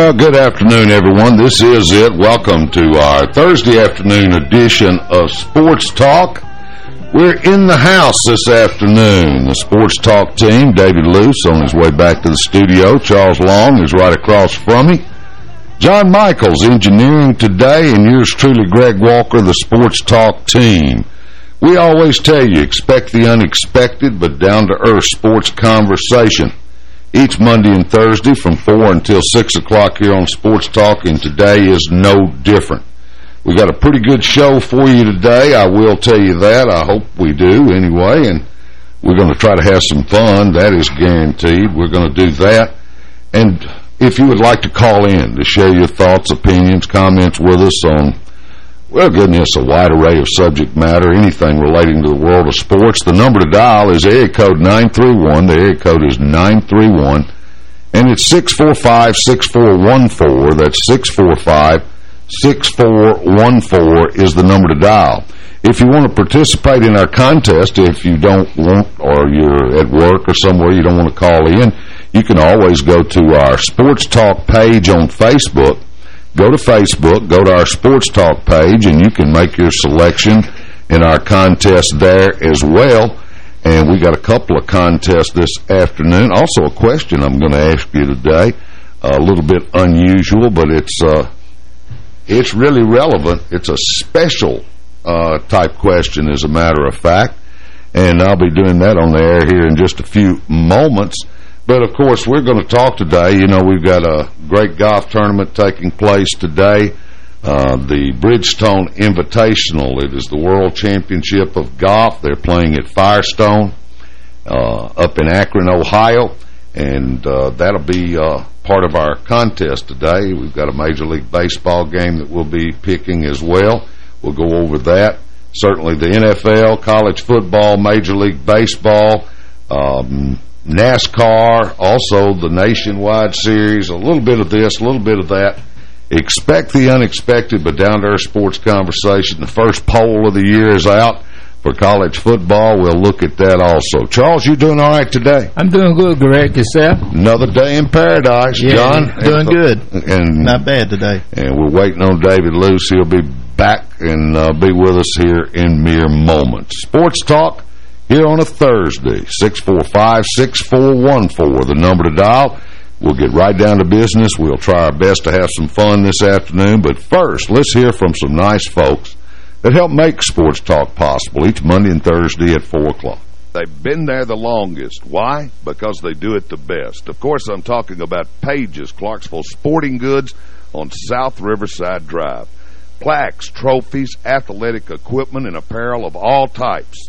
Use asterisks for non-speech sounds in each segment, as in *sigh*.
Well, good afternoon, everyone. This is it. Welcome to our Thursday afternoon edition of Sports Talk. We're in the house this afternoon. The Sports Talk team, David Luce on his way back to the studio. Charles Long is right across from me. John Michaels, engineering today, and yours truly, Greg Walker, the Sports Talk team. We always tell you, expect the unexpected, but down-to-earth sports conversation each Monday and Thursday from 4 until 6 o'clock here on Sports Talk, and today is no different. We got a pretty good show for you today, I will tell you that. I hope we do anyway, and we're going to try to have some fun. That is guaranteed. We're going to do that. And if you would like to call in to share your thoughts, opinions, comments with us on well, goodness, a wide array of subject matter, anything relating to the world of sports. The number to dial is area code 931. The area code is 931. And it's 645-6414. That's 645-6414 is the number to dial. If you want to participate in our contest, if you don't want, or you're at work or somewhere you don't want to call in, you can always go to our Sports Talk page on Facebook go to Facebook, go to our Sports Talk page, and you can make your selection in our contest there as well. And we got a couple of contests this afternoon. Also a question I'm going to ask you today, a little bit unusual, but it's uh, it's really relevant. It's a special uh, type question, as a matter of fact. And I'll be doing that on the air here in just a few moments. But, of course, we're going to talk today. You know, we've got a great golf tournament taking place today. Uh, the Bridgestone Invitational. It is the World Championship of Golf. They're playing at Firestone uh, up in Akron, Ohio. And uh, that'll be uh, part of our contest today. We've got a Major League Baseball game that we'll be picking as well. We'll go over that. Certainly the NFL, college football, Major League Baseball, um, NASCAR, also the Nationwide Series, a little bit of this, a little bit of that. Expect the unexpected, but down-to-earth sports conversation. The first poll of the year is out for college football. We'll look at that also. Charles, you doing all right today? I'm doing good, Greg. Yourself? Another day in paradise. Yeah, John? doing good. And Not bad today. And we're waiting on David Luce. He'll be back and uh, be with us here in mere moments. Sports Talk here on a Thursday, 645-6414, the number to dial. We'll get right down to business. We'll try our best to have some fun this afternoon. But first, let's hear from some nice folks that help make Sports Talk possible each Monday and Thursday at 4 o'clock. They've been there the longest. Why? Because they do it the best. Of course, I'm talking about Pages, Clarksville Sporting Goods on South Riverside Drive. Plaques, trophies, athletic equipment, and apparel of all types.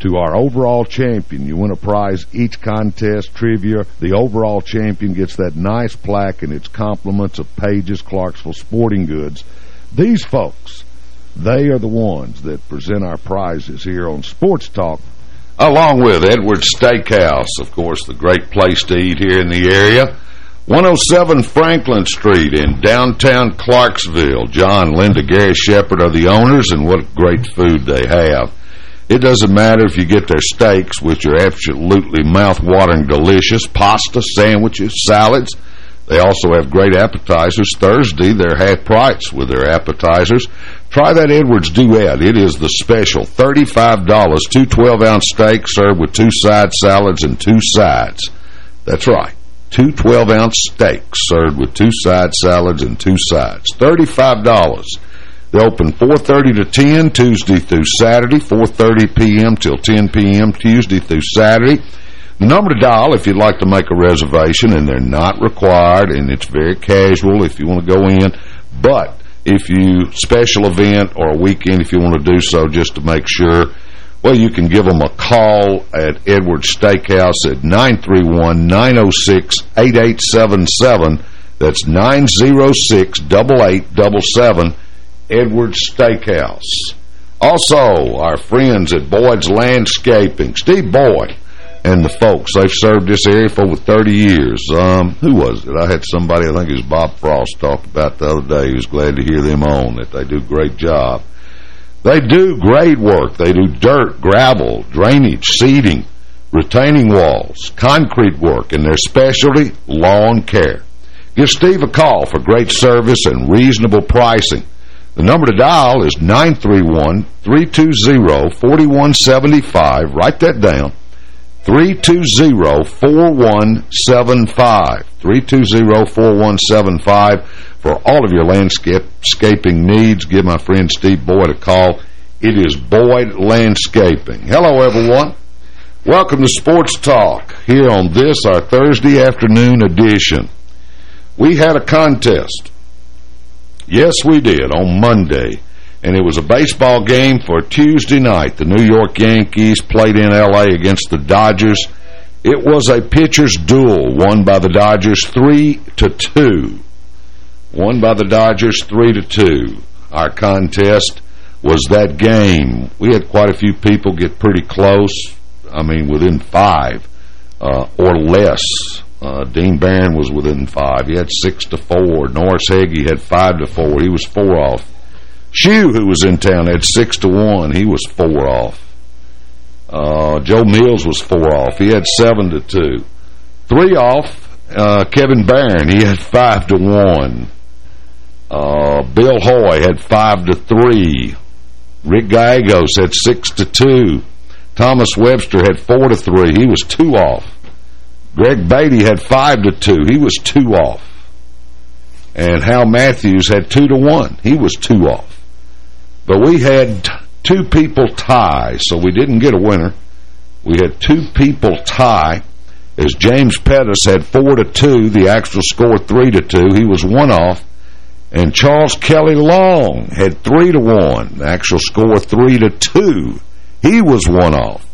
to our overall champion. You win a prize each contest, trivia. The overall champion gets that nice plaque and its compliments of Pages Clarksville Sporting Goods. These folks, they are the ones that present our prizes here on Sports Talk. Along with Edwards Steakhouse, of course, the great place to eat here in the area. 107 Franklin Street in downtown Clarksville. John, Linda, Gary Shepard are the owners, and what great food they have. It doesn't matter if you get their steaks, which are absolutely mouth-watering delicious, pasta, sandwiches, salads. They also have great appetizers. Thursday, they're half price with their appetizers. Try that Edwards Duet. It is the special. $35, two 12-ounce steaks served with two side salads and two sides. That's right. Two 12-ounce steaks served with two side salads and two sides. $35. They open 4.30 to 10 Tuesday through Saturday, 4.30 p.m. till 10 p.m. Tuesday through Saturday. The number to dial if you'd like to make a reservation, and they're not required, and it's very casual if you want to go in. But if you special event or a weekend, if you want to do so just to make sure, well, you can give them a call at Edwards Steakhouse at 931-906-8877. That's 906-8877. Edwards Steakhouse. Also, our friends at Boyd's Landscaping, Steve Boyd and the folks. They've served this area for over 30 years. Um, who was it? I had somebody, I think it was Bob Frost, talk about the other day. He was glad to hear them on, that they do a great job. They do great work. They do dirt, gravel, drainage, seeding, retaining walls, concrete work, and their specialty, lawn care. Give Steve a call for great service and reasonable pricing. The number to dial is 931-320-4175. Write that down. 320-4175. 320-4175. For all of your landscaping needs, give my friend Steve Boyd a call. It is Boyd Landscaping. Hello, everyone. Welcome to Sports Talk here on this, our Thursday afternoon edition. We had a contest. Yes, we did, on Monday. And it was a baseball game for Tuesday night. The New York Yankees played in L.A. against the Dodgers. It was a pitcher's duel, won by the Dodgers 3 to two. Won by the Dodgers 3 to two. Our contest was that game. We had quite a few people get pretty close. I mean, within five uh, or less. Uh, Dean Barron was within five. He had six to four. Norris Heggie had five to four. He was four off. Shue, who was in town, had six to one. He was four off. Uh, Joe Mills was four off. He had seven to two. Three off, uh, Kevin Barron. He had five to one. Uh, Bill Hoy had five to three. Rick Gallegos had six to two. Thomas Webster had four to three. He was two off. Greg Beatty had five to two. He was two off. And Hal Matthews had two to one. He was two off. But we had two people tie, so we didn't get a winner. We had two people tie. As James Pettis had four to two, the actual score three to two. He was one off. And Charles Kelly Long had three to one. The actual score three to two. He was one off.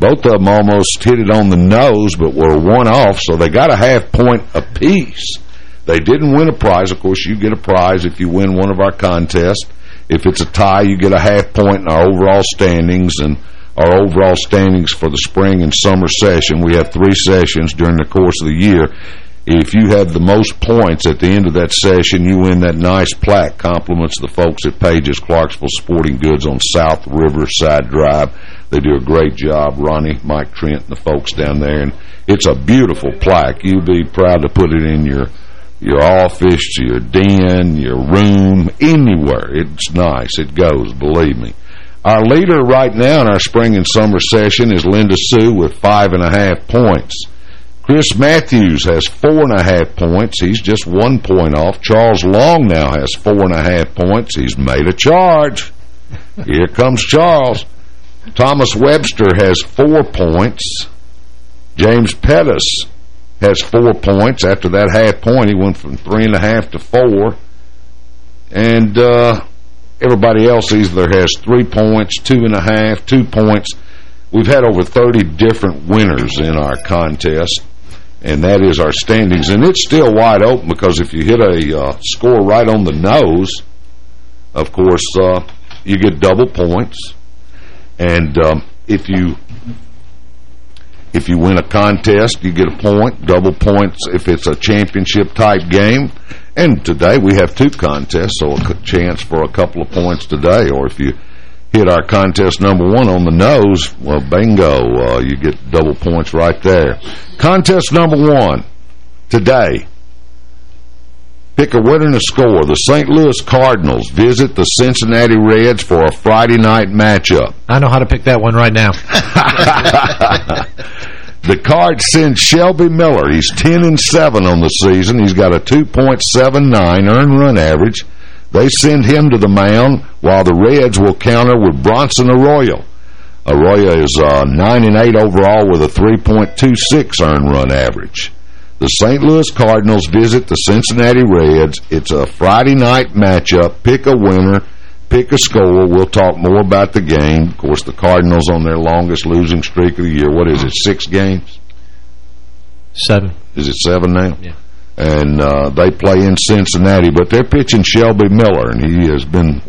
Both of them almost hit it on the nose, but were one off, so they got a half point apiece. They didn't win a prize. Of course, you get a prize if you win one of our contests. If it's a tie, you get a half point in our overall standings and our overall standings for the spring and summer session. We have three sessions during the course of the year. If you have the most points at the end of that session, you win that nice plaque. Compliments the folks at Pages Clarksville Sporting Goods on South Riverside Drive. They do a great job, Ronnie, Mike Trent, and the folks down there. And it's a beautiful plaque. You'd be proud to put it in your your office, your den, your room, anywhere. It's nice. It goes, believe me. Our leader right now in our spring and summer session is Linda Sue with five and a half points. Chris Matthews has four and a half points. He's just one point off. Charles Long now has four and a half points. He's made a charge. Here comes Charles. Thomas Webster has four points. James Pettis has four points. After that half point, he went from three and a half to four. And uh, everybody else either has three points, two and a half, two points. We've had over 30 different winners in our contest, and that is our standings. And it's still wide open because if you hit a uh, score right on the nose, of course, uh, you get double points. And um, if you if you win a contest, you get a point, double points if it's a championship-type game. And today we have two contests, so a chance for a couple of points today. Or if you hit our contest number one on the nose, well, bingo, uh, you get double points right there. Contest number one today. Pick a winner and a score. The St. Louis Cardinals visit the Cincinnati Reds for a Friday night matchup. I know how to pick that one right now. *laughs* *laughs* the Cards send Shelby Miller. He's 10 and 7 on the season. He's got a 2.79 earned run average. They send him to the mound while the Reds will counter with Bronson Arroyo. Arroyo is uh, 9 and 8 overall with a 3.26 earned run average. The St. Louis Cardinals visit the Cincinnati Reds. It's a Friday night matchup. Pick a winner, pick a score. We'll talk more about the game. Of course, the Cardinals on their longest losing streak of the year. What is it, six games? Seven. Is it seven now? Yeah and uh, they play in Cincinnati. But they're pitching Shelby Miller, and he has been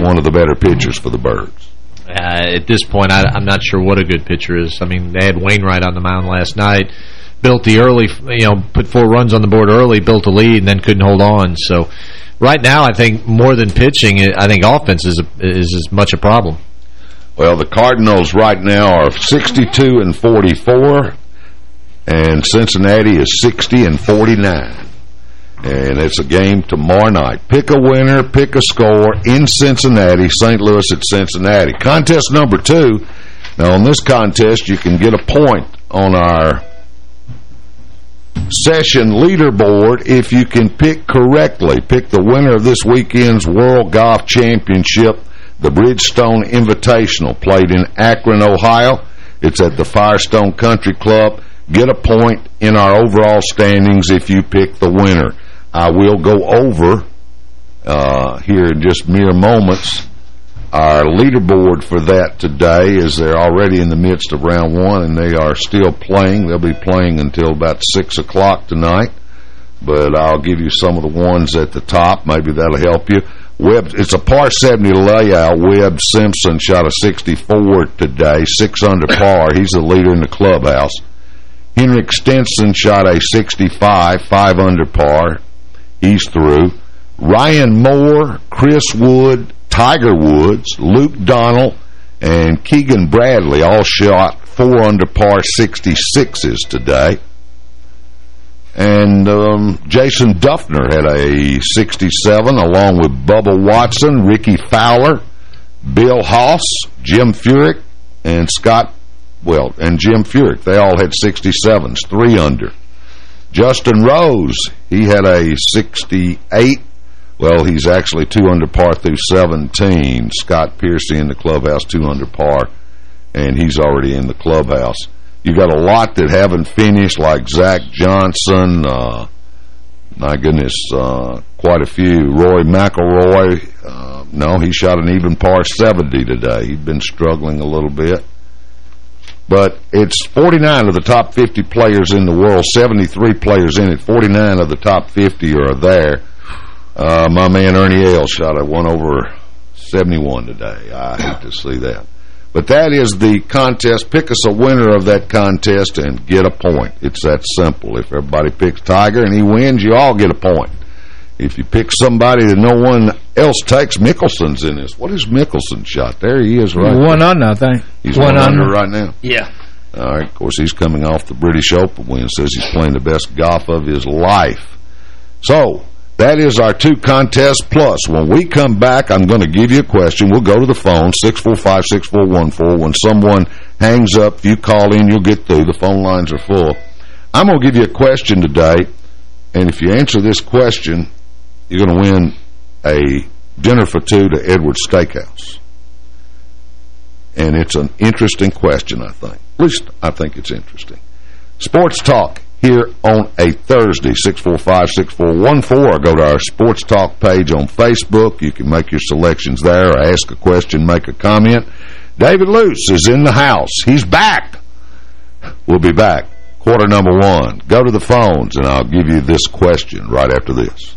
one of the better pitchers for the Birds. Uh, at this point, I, am not sure what a good pitcher is. I mean, they had Wainwright on the mound last night, built the early, you know, put four runs on the board early, built a lead, and then couldn't hold on. So right now, I think more than pitching, I think offense is, a, is as much a problem. Well, the Cardinals right now are 62 and 44 and Cincinnati is 60 and 49. And it's a game tomorrow night. Pick a winner, pick a score in Cincinnati, St. Louis at Cincinnati. Contest number two. Now, on this contest, you can get a point on our session leaderboard if you can pick correctly. Pick the winner of this weekend's World Golf Championship, the Bridgestone Invitational, played in Akron, Ohio. It's at the Firestone Country Club get a point in our overall standings if you pick the winner. I will go over uh, here in just mere moments. Our leaderboard for that today is they're already in the midst of round one, and they are still playing. They'll be playing until about 6 o'clock tonight. But I'll give you some of the ones at the top. Maybe that'll help you. Webb, it's a par 70 layout. Webb Simpson shot a 64 today, 6 under par. He's the leader in the clubhouse. Henrik Stenson shot a 65, 5 under par. He's through. Ryan Moore, Chris Wood, Tiger Woods, Luke Donald, and Keegan Bradley all shot 4 under par 66s today. And um, Jason Dufner had a 67 along with Bubba Watson, Rickie Fowler, Bill Haas, Jim Furyk, and Scott well, and Jim Furyk, they all had 67s, three under. Justin Rose, he had a 68. Well, he's actually two under par through 17. Scott Piercy in the clubhouse, two under par, and he's already in the clubhouse. You've got a lot that haven't finished, like Zach Johnson, uh, my goodness, uh, quite a few. Rory McIlroy, uh, no, he shot an even par 70 today. He'd been struggling a little bit. But it's 49 of the top 50 players in the world, 73 players in it. 49 of the top 50 are there. Uh, my man Ernie Els shot a one over 71 today. I hate to see that. But that is the contest. Pick us a winner of that contest and get a point. It's that simple. If everybody picks Tiger and he wins, you all get a point. If you pick somebody that no one else takes, Mickelson's in this. What is Mickelson shot? There he is right One there. under, I think. He's one, one under. under right now? Yeah. All right. Of course, he's coming off the British Open win. Says he's playing the best golf of his life. So, that is our two contests plus. When we come back, I'm going to give you a question. We'll go to the phone, 645-6414. When someone hangs up, if you call in, you'll get through. The phone lines are full. I'm going to give you a question today, and if you answer this question, you're going to win a dinner for two to Edwards Steakhouse. And it's an interesting question, I think. At least I think it's interesting. Sports Talk here on a Thursday, 645-6414, or go to our Sports Talk page on Facebook. You can make your selections there or ask a question, make a comment. David Luce is in the house. He's back. We'll be back. Quarter number one. Go to the phones, and I'll give you this question right after this.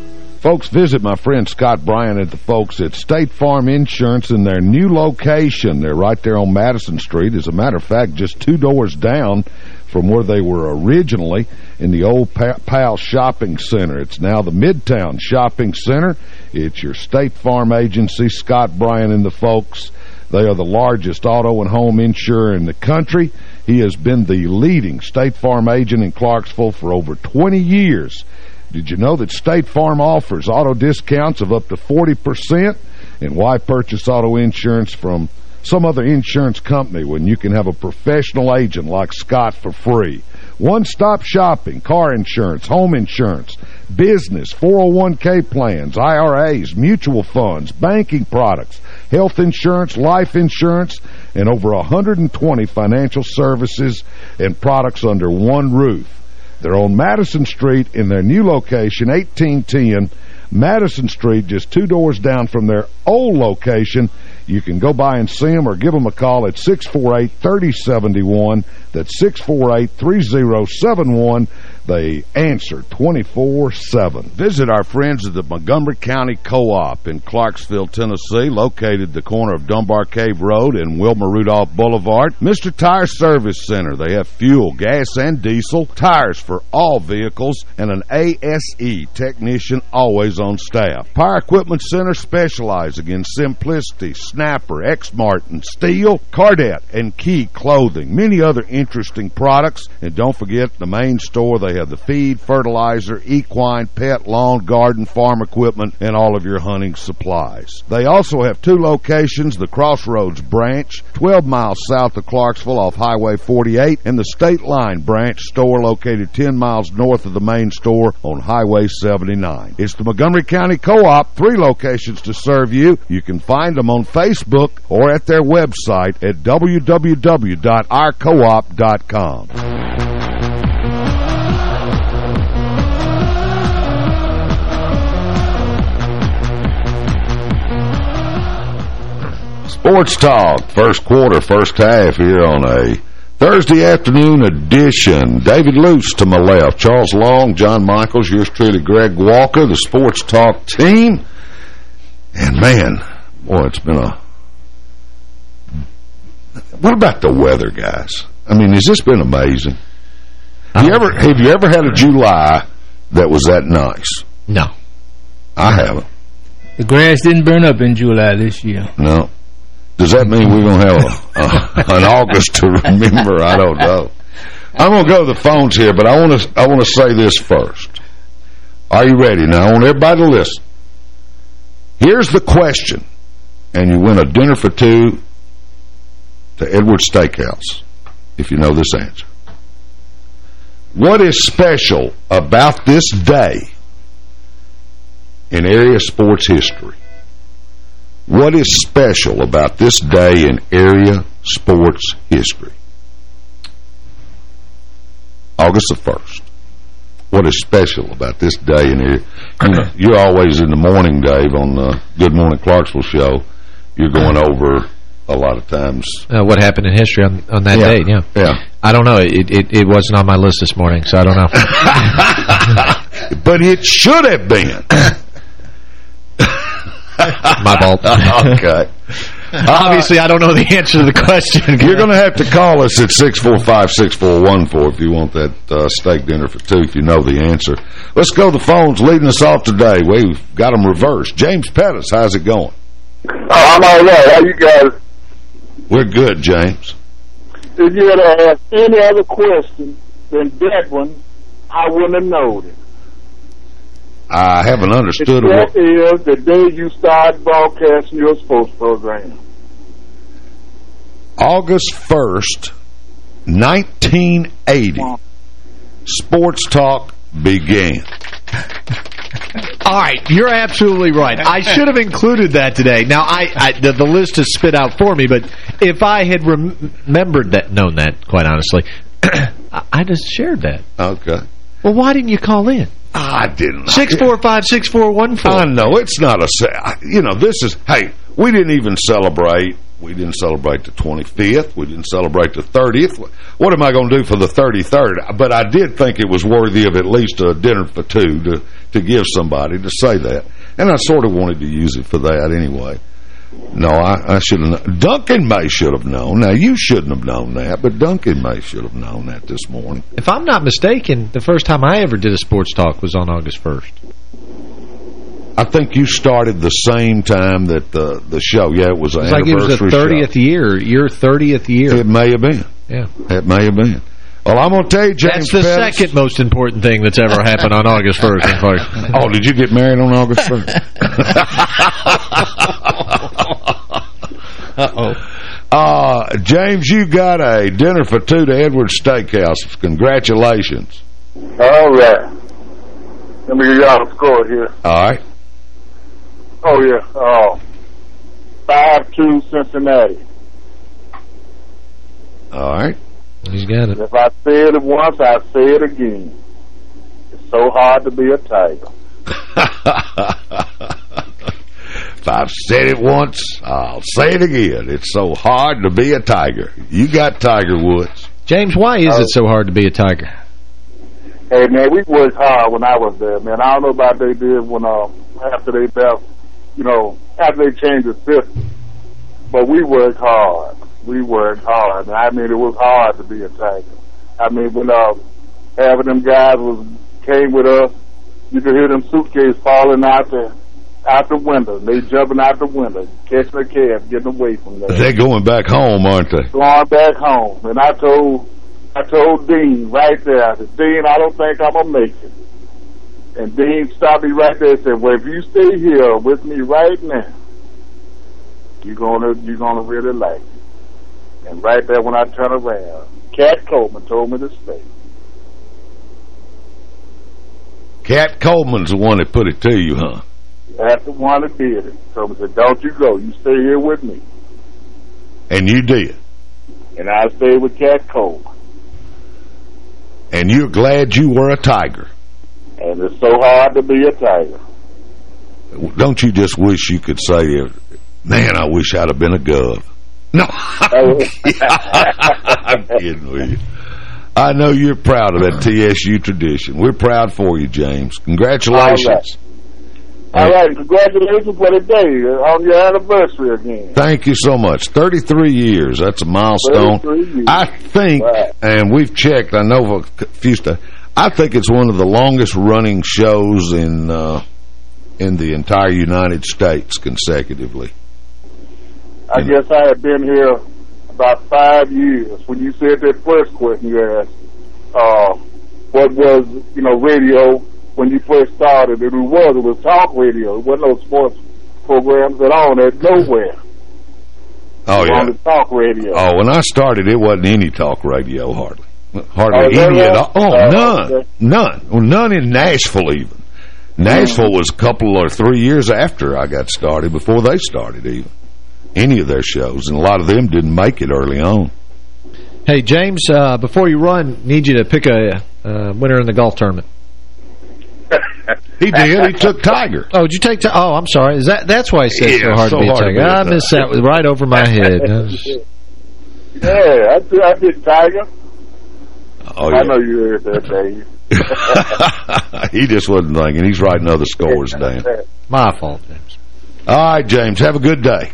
Folks, visit my friend Scott Bryan at the folks at State Farm Insurance in their new location. They're right there on Madison Street. As a matter of fact, just two doors down from where they were originally in the old Pal Shopping Center. It's now the Midtown Shopping Center. It's your State Farm agency, Scott Bryan and the folks. They are the largest auto and home insurer in the country. He has been the leading State Farm agent in Clarksville for over 20 years. Did you know that State Farm offers auto discounts of up to 40%? And why purchase auto insurance from some other insurance company when you can have a professional agent like Scott for free? One-stop shopping, car insurance, home insurance, business, 401k plans, IRAs, mutual funds, banking products, health insurance, life insurance, and over 120 financial services and products under one roof. They're on Madison Street in their new location, 1810 Madison Street, just two doors down from their old location. You can go by and see them or give them a call at 648-3071. That's 648-3071. They answer 24-7. Visit our friends at the Montgomery County Co-op in Clarksville, Tennessee, located the corner of Dunbar Cave Road and Wilma Rudolph Boulevard. Mr. Tire Service Center. They have fuel, gas, and diesel, tires for all vehicles, and an ASE technician always on staff. Power Equipment Center specializing in Simplicity, Snapper, Exmark, Stihl, Cardette, and Key Clothing. Many other interesting products. And don't forget the main store they they have the feed, fertilizer, equine, pet, lawn, garden, farm equipment, and all of your hunting supplies. They also have two locations, the Crossroads branch, 12 miles south of Clarksville off Highway 48, and the State Line branch store located 10 miles north of the main store on Highway 79. It's the Montgomery County Co-op, three locations to serve you. You can find them on Facebook or at their website at www.ourcoop.com. Sports Talk, first quarter, first half here on a Thursday afternoon edition. David Luce to my left, Charles Long, John Michaels, yours truly, Greg Walker, the Sports Talk team. And man, boy, it's been a... What about the weather, guys? I mean, has this been amazing? Have you ever have you ever had a July that was that nice? No. I haven't. The grass didn't burn up in July this year. No. Does that mean we're going to have a, a, an August to remember? I don't know. I'm going to go to the phones here, but I want to I want to say this first. Are you ready? Now, I want everybody to listen. Here's the question, and you win a dinner for two to Edward Steakhouse, if you know this answer. What is special about this day in area sports history? What is special about this day in area sports history? August the 1st. What is special about this day in here? You know, you're always in the morning, Dave, on the Good Morning Clarksville show. You're going over a lot of times. Uh, what happened in history on, on that yeah. date, yeah. Yeah. I don't know. It, it, it wasn't on my list this morning, so I don't know. *laughs* but it should have been. *laughs* *laughs* My fault. okay. *laughs* Obviously, I don't know the answer to the question. You're going to have to call us at 645-6414 if you want that uh, steak dinner for two, if you know the answer. Let's go to the phones leading us off today. We've got them reversed. James Pettis, how's it going? Oh, I'm all right. How you guys? We're good, James. If you had asked any other question than that one, I wouldn't have known it. I haven't understood That what... is the day you start broadcasting your sports program. August 1st, 1980, Sports Talk began. All right, you're absolutely right. I should have included that today. Now, I, I the, the list is spit out for me, but if I had rem remembered that, known that, quite honestly, *clears throat* I, I just shared that. Okay. Well, why didn't you call in? I didn't. Six four five six four one four. I know. It's not a... You know, this is... Hey, we didn't even celebrate... We didn't celebrate the 25th. We didn't celebrate the 30th. What am I going to do for the 33rd? But I did think it was worthy of at least a dinner for two to, to give somebody to say that. And I sort of wanted to use it for that anyway. No, I, I should have... Duncan May should have known. Now, you shouldn't have known that, but Duncan May should have known that this morning. If I'm not mistaken, the first time I ever did a sports talk was on August 1st. I think you started the same time that the the show. Yeah, it was an It's like it was the anniversary 30th year, your 30th year. It may have been. Yeah. It may have been. Well, I'm going to tell you, James That's the Pettis- second most important thing that's ever happened on August 1st. In. *laughs* Oh, did you get married on August 1st? *laughs* Uh-oh. Uh, James, you got a dinner for two to Edwards Steakhouse. Congratulations. All right. Let me give y'all a score here. All right. Oh, yeah. Uh, 5-2 Cincinnati. All right. He's got it. If I say it once, I say it again. It's so hard to be a Tiger. *laughs* if I've said it once, I'll say it again. It's so hard to be a Tiger. You got Tiger Woods. James, why is Oh. it so hard to be a Tiger? Hey, man, we worked hard when I was there, man. I don't know about they did when, uh, after they left, you know, after they changed the system. But we worked hard. We worked hard. I mean, it was hard to be a Tiger. I mean, when, uh, having them guys was, came with us, you could hear them suitcases falling out the, out the window. They jumping out the window, catching a cab, getting away from there. They're going back home, aren't they? going back home. And I told I told Dean right there, I said, Dean, I don't think I'm gonna make it. And Dean stopped me right there and said, Well if you stay here with me right now, you're gonna you're gonna really like it. And right there when I turn around, Cat Coleman told me to stay. Cat Coleman's the one that put it to you, huh? That's the one that did it. So I said, Don't you go, you stay here with me. And you did. And I stayed with Cat Coleman. And you're glad you were a Tiger. And it's so hard to be a tiger. Don't you just wish you could say, man, I wish I'd have been a Gov. No, I'm oh. *laughs* kidding with you. I know you're proud of that TSU tradition. We're proud for you, James. Congratulations. All right, congratulations for the day on your anniversary again. Thank you so much. 33 years. That's a milestone. years. I think, Right. and we've checked, I know a few stuff, I think it's one of the longest running shows in uh, in the entire United States consecutively. I guess I have been here about five years. When you said that first question you asked, uh, what was, you know, radio when you first started? It was, it was talk radio. It wasn't no sports programs at all. There's nowhere. Oh, yeah. On the talk radio. Oh, when I started, it wasn't any talk radio, hardly. Hardly Oh, any at all. Oh, Oh, none. okay. None. Well, none in Nashville, even. Nashville was a couple or three years after I got started, before they started, even. Any of their shows, and a lot of them didn't make it early on. Hey, James, uh, before you run, need you to pick a uh, winner in the golf tournament. He did. He *laughs* took Tiger. Oh, did you take? Ti- oh, I'm sorry. Is that that's why I said Yeah, so hard so to be a hard to tiger? be a I tiger. missed that was right over my head. *laughs* I Yeah, I did, I did Tiger. Oh, I yeah. know you heard that, Dave. *laughs* he just wasn't thinking. He's writing other scores down. my fault, James. All right, James. Have a good day.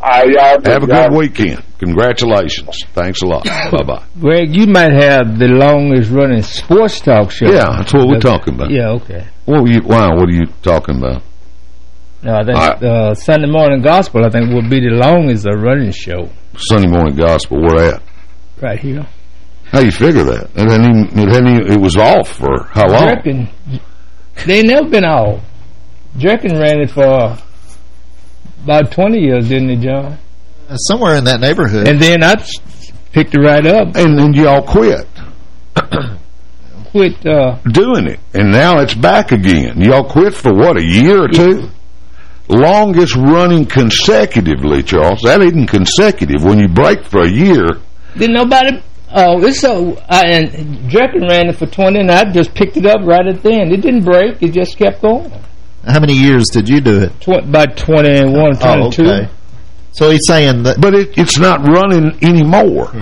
All right, y'all. Have a good weekend. Congratulations. Thanks a lot. Bye-bye. Greg, you might have the longest running sports talk show. Yeah, that's what we're talking about. Yeah, okay. What were you, wow, what are you talking about? No, I think All right. uh, Sunday Morning Gospel, I think, will be the longest uh, running show Sunday Morning Gospel, where at? right here. How you figure that? It, hadn't even, it, it was off for how long? Jerkin, they never been off. Jerkin ran it for about 20 years, didn't he, John? Uh, Somewhere in that neighborhood. And then I picked it right up, And then y'all quit *clears throat* quit, uh, doing it. And now it's back again. Y'all quit for what, a year or two? Longest running consecutively, Charles. That isn't consecutive. When you break for a year, didn't nobody, oh, it's so, uh, and Jerkin ran it for 20 and I just picked it up right at the end. It didn't break, it just kept going. How many years did you do it? Tw about 21, 22. Oh, okay. So he's saying that but it, it's not running anymore.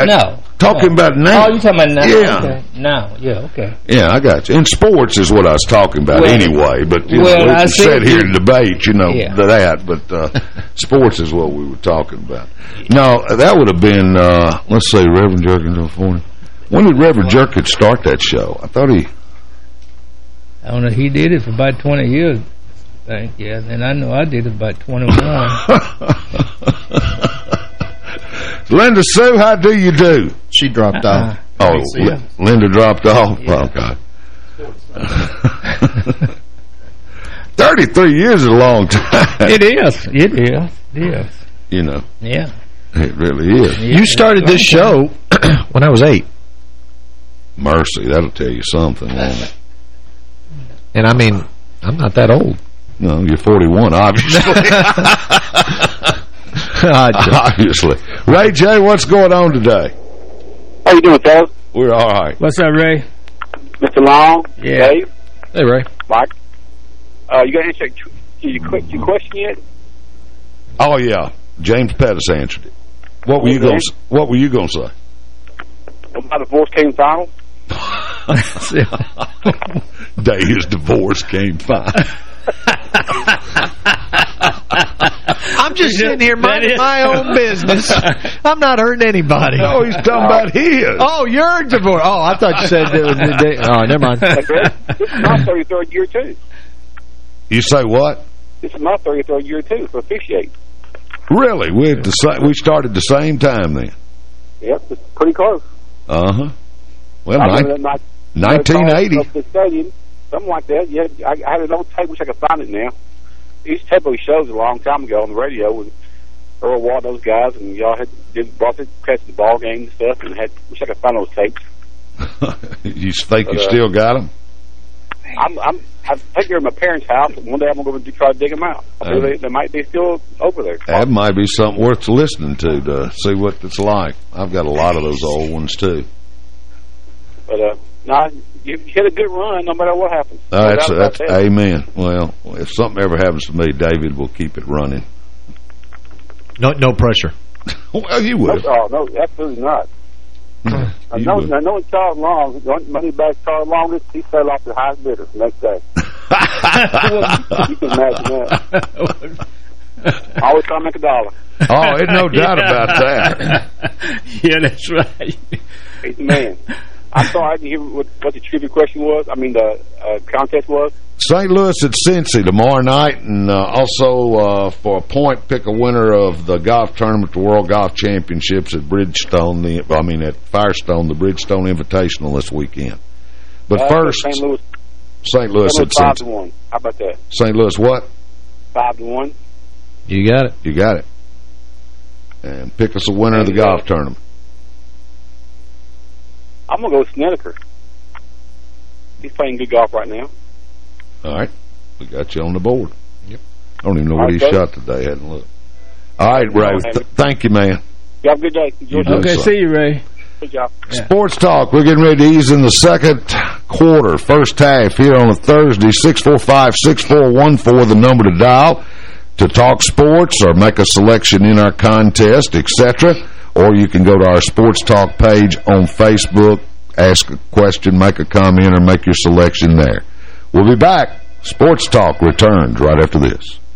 No. Talking no. about now. Oh, you talking about now? Yeah. Okay. Now, yeah, okay. Yeah, I got you. And sports is what I was talking about Well- anyway. But you well, know, we I can sit here you- and debate, you know, Yeah. that. But uh, *laughs* sports is what we were talking about. Now, that would have been, uh, let's say, Reverend Jerkins on 40. When did Reverend Jerkins start that show? I thought he... I don't know. He did it for about 20 years, I think, yeah. And I know I did it about 21. *laughs* Linda Sue, how do you do? she dropped Uh-uh. off. Oh, see Linda dropped off? Oh, God. *laughs* 33 years is a long time. it is. It is. It is. You know, Yeah. it really is. yeah. You started this show *clears throat* when I was eight. Mercy, that'll tell you something, won't it? And I mean, I'm not that old. No, you're 41, obviously. *laughs* *laughs* obviously. Ray J, what's going on today? How you doing, fellas? We're all right. What's up, Ray? Mr. Long, Yeah. Dave, hey, Ray. Mike. Uh, you got to answer your, your, que- your question yet? Oh, yeah. James Pettis answered it. What were you going to What were you going to say? About the divorce came final? *laughs* Day his divorce came fine. I'm just sitting here minding my own business. I'm not hurting anybody. no, he's talking about his. Oh, you're divorced. Oh, I thought you said it was the day. Oh, never mind. That's right. this is my 33rd year, too. You say what? This is my 33rd year, too, for officiate. Really? We at the we started the same time then. Yep, it's pretty close. Uh-huh. Well, nine, remember 1980. Up the stadium, something like that. Yeah, I, I had an old tape. Wish I could find it now. He used tape shows a long time ago on the radio with Earl Watt, those guys, and y'all had did brought the catch the ball game and stuff, and had. Wish I could find those tapes. *laughs* you think you uh, still got him? I'm, I'm, I think they're in my parents' house, and one day I'm going to try to dig them out. I Uh, they, they might be still over there. That might be something worth listening to to see what it's like. I've got a lot of those old ones too. But uh, no, you hit a good run, no matter what happens. Uh, No that's that's that. amen. Well, if something ever happens to me, David will keep it running. No, no pressure. *laughs* Well, you No, will. oh no, absolutely not. I know, will. I know Charles Long, money back Charles Long, he fell off the highest bidder the next day. You can imagine that. Always trying to make a dollar. Oh, there's no *laughs* doubt about that. *laughs* yeah, that's right. He's the man. I'm sorry, I didn't hear what, what the trivia question was. I mean, the uh, contest was. St. Louis at Cincy tomorrow night, and uh, also uh, for a point, pick a winner of the golf tournament, the World Golf Championships at Bridgestone. The I mean at Firestone, the Bridgestone Invitational this weekend. But Uh, first, St. Louis, St. Louis St. at Louis five to one. How about that? St. Louis, what? Five to one. You got it. You got it. And pick us a winner of the golf tournament. I'm gonna go with Snedeker. He's playing good golf right now. All right, we got you on the board. Yep. I don't even know All what right, he coach. shot today. I hadn't looked. All right, Ray. Th thank you, man. You have a good day. Enjoy You. Okay, so. see you, Ray. Good job. Sports Talk. We're getting ready to ease in the second quarter, first half here on a Thursday, 645-6414, the number to dial to talk sports or make a selection in our contest, etc. Or you can go to our Sports Talk page on Facebook, ask a question, make a comment, or make your selection there. We'll be back. Sports Talk returns right after this.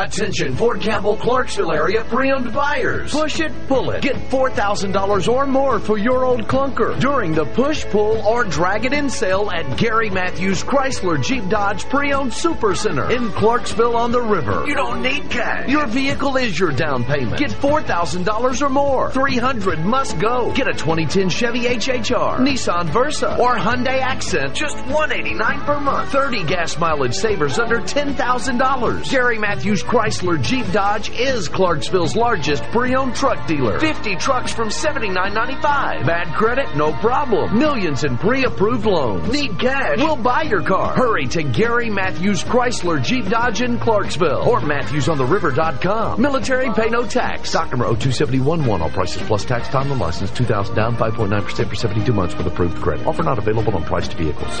Attention Fort Campbell Clarksville area pre-owned buyers. Push it, pull it. Get $4,000 or more for your old clunker during the push, pull, or drag it in sale at Gary Matthews Chrysler Jeep Dodge Pre-Owned Super Center in Clarksville on the river. You don't need cash. Your vehicle is your down payment. Get $4,000 or more. 300 must go. Get a 2010 Chevy HHR, Nissan Versa, or Hyundai Accent. Just 189 per month. 30 gas mileage savers under $10,000. Gary Matthews Chrysler Jeep Dodge is Clarksville's largest pre-owned truck dealer. 50 trucks from $79.95. Bad credit? No problem. Millions in pre-approved loans. Need cash? We'll buy your car. Hurry to Gary Matthews Chrysler Jeep Dodge in Clarksville or MatthewsOnTheRiver.com. Military pay no tax. Stock number 02711. All prices plus tax. Time and license. 2000 down. 5.9% for 72 months with approved credit. Offer not available on priced vehicles.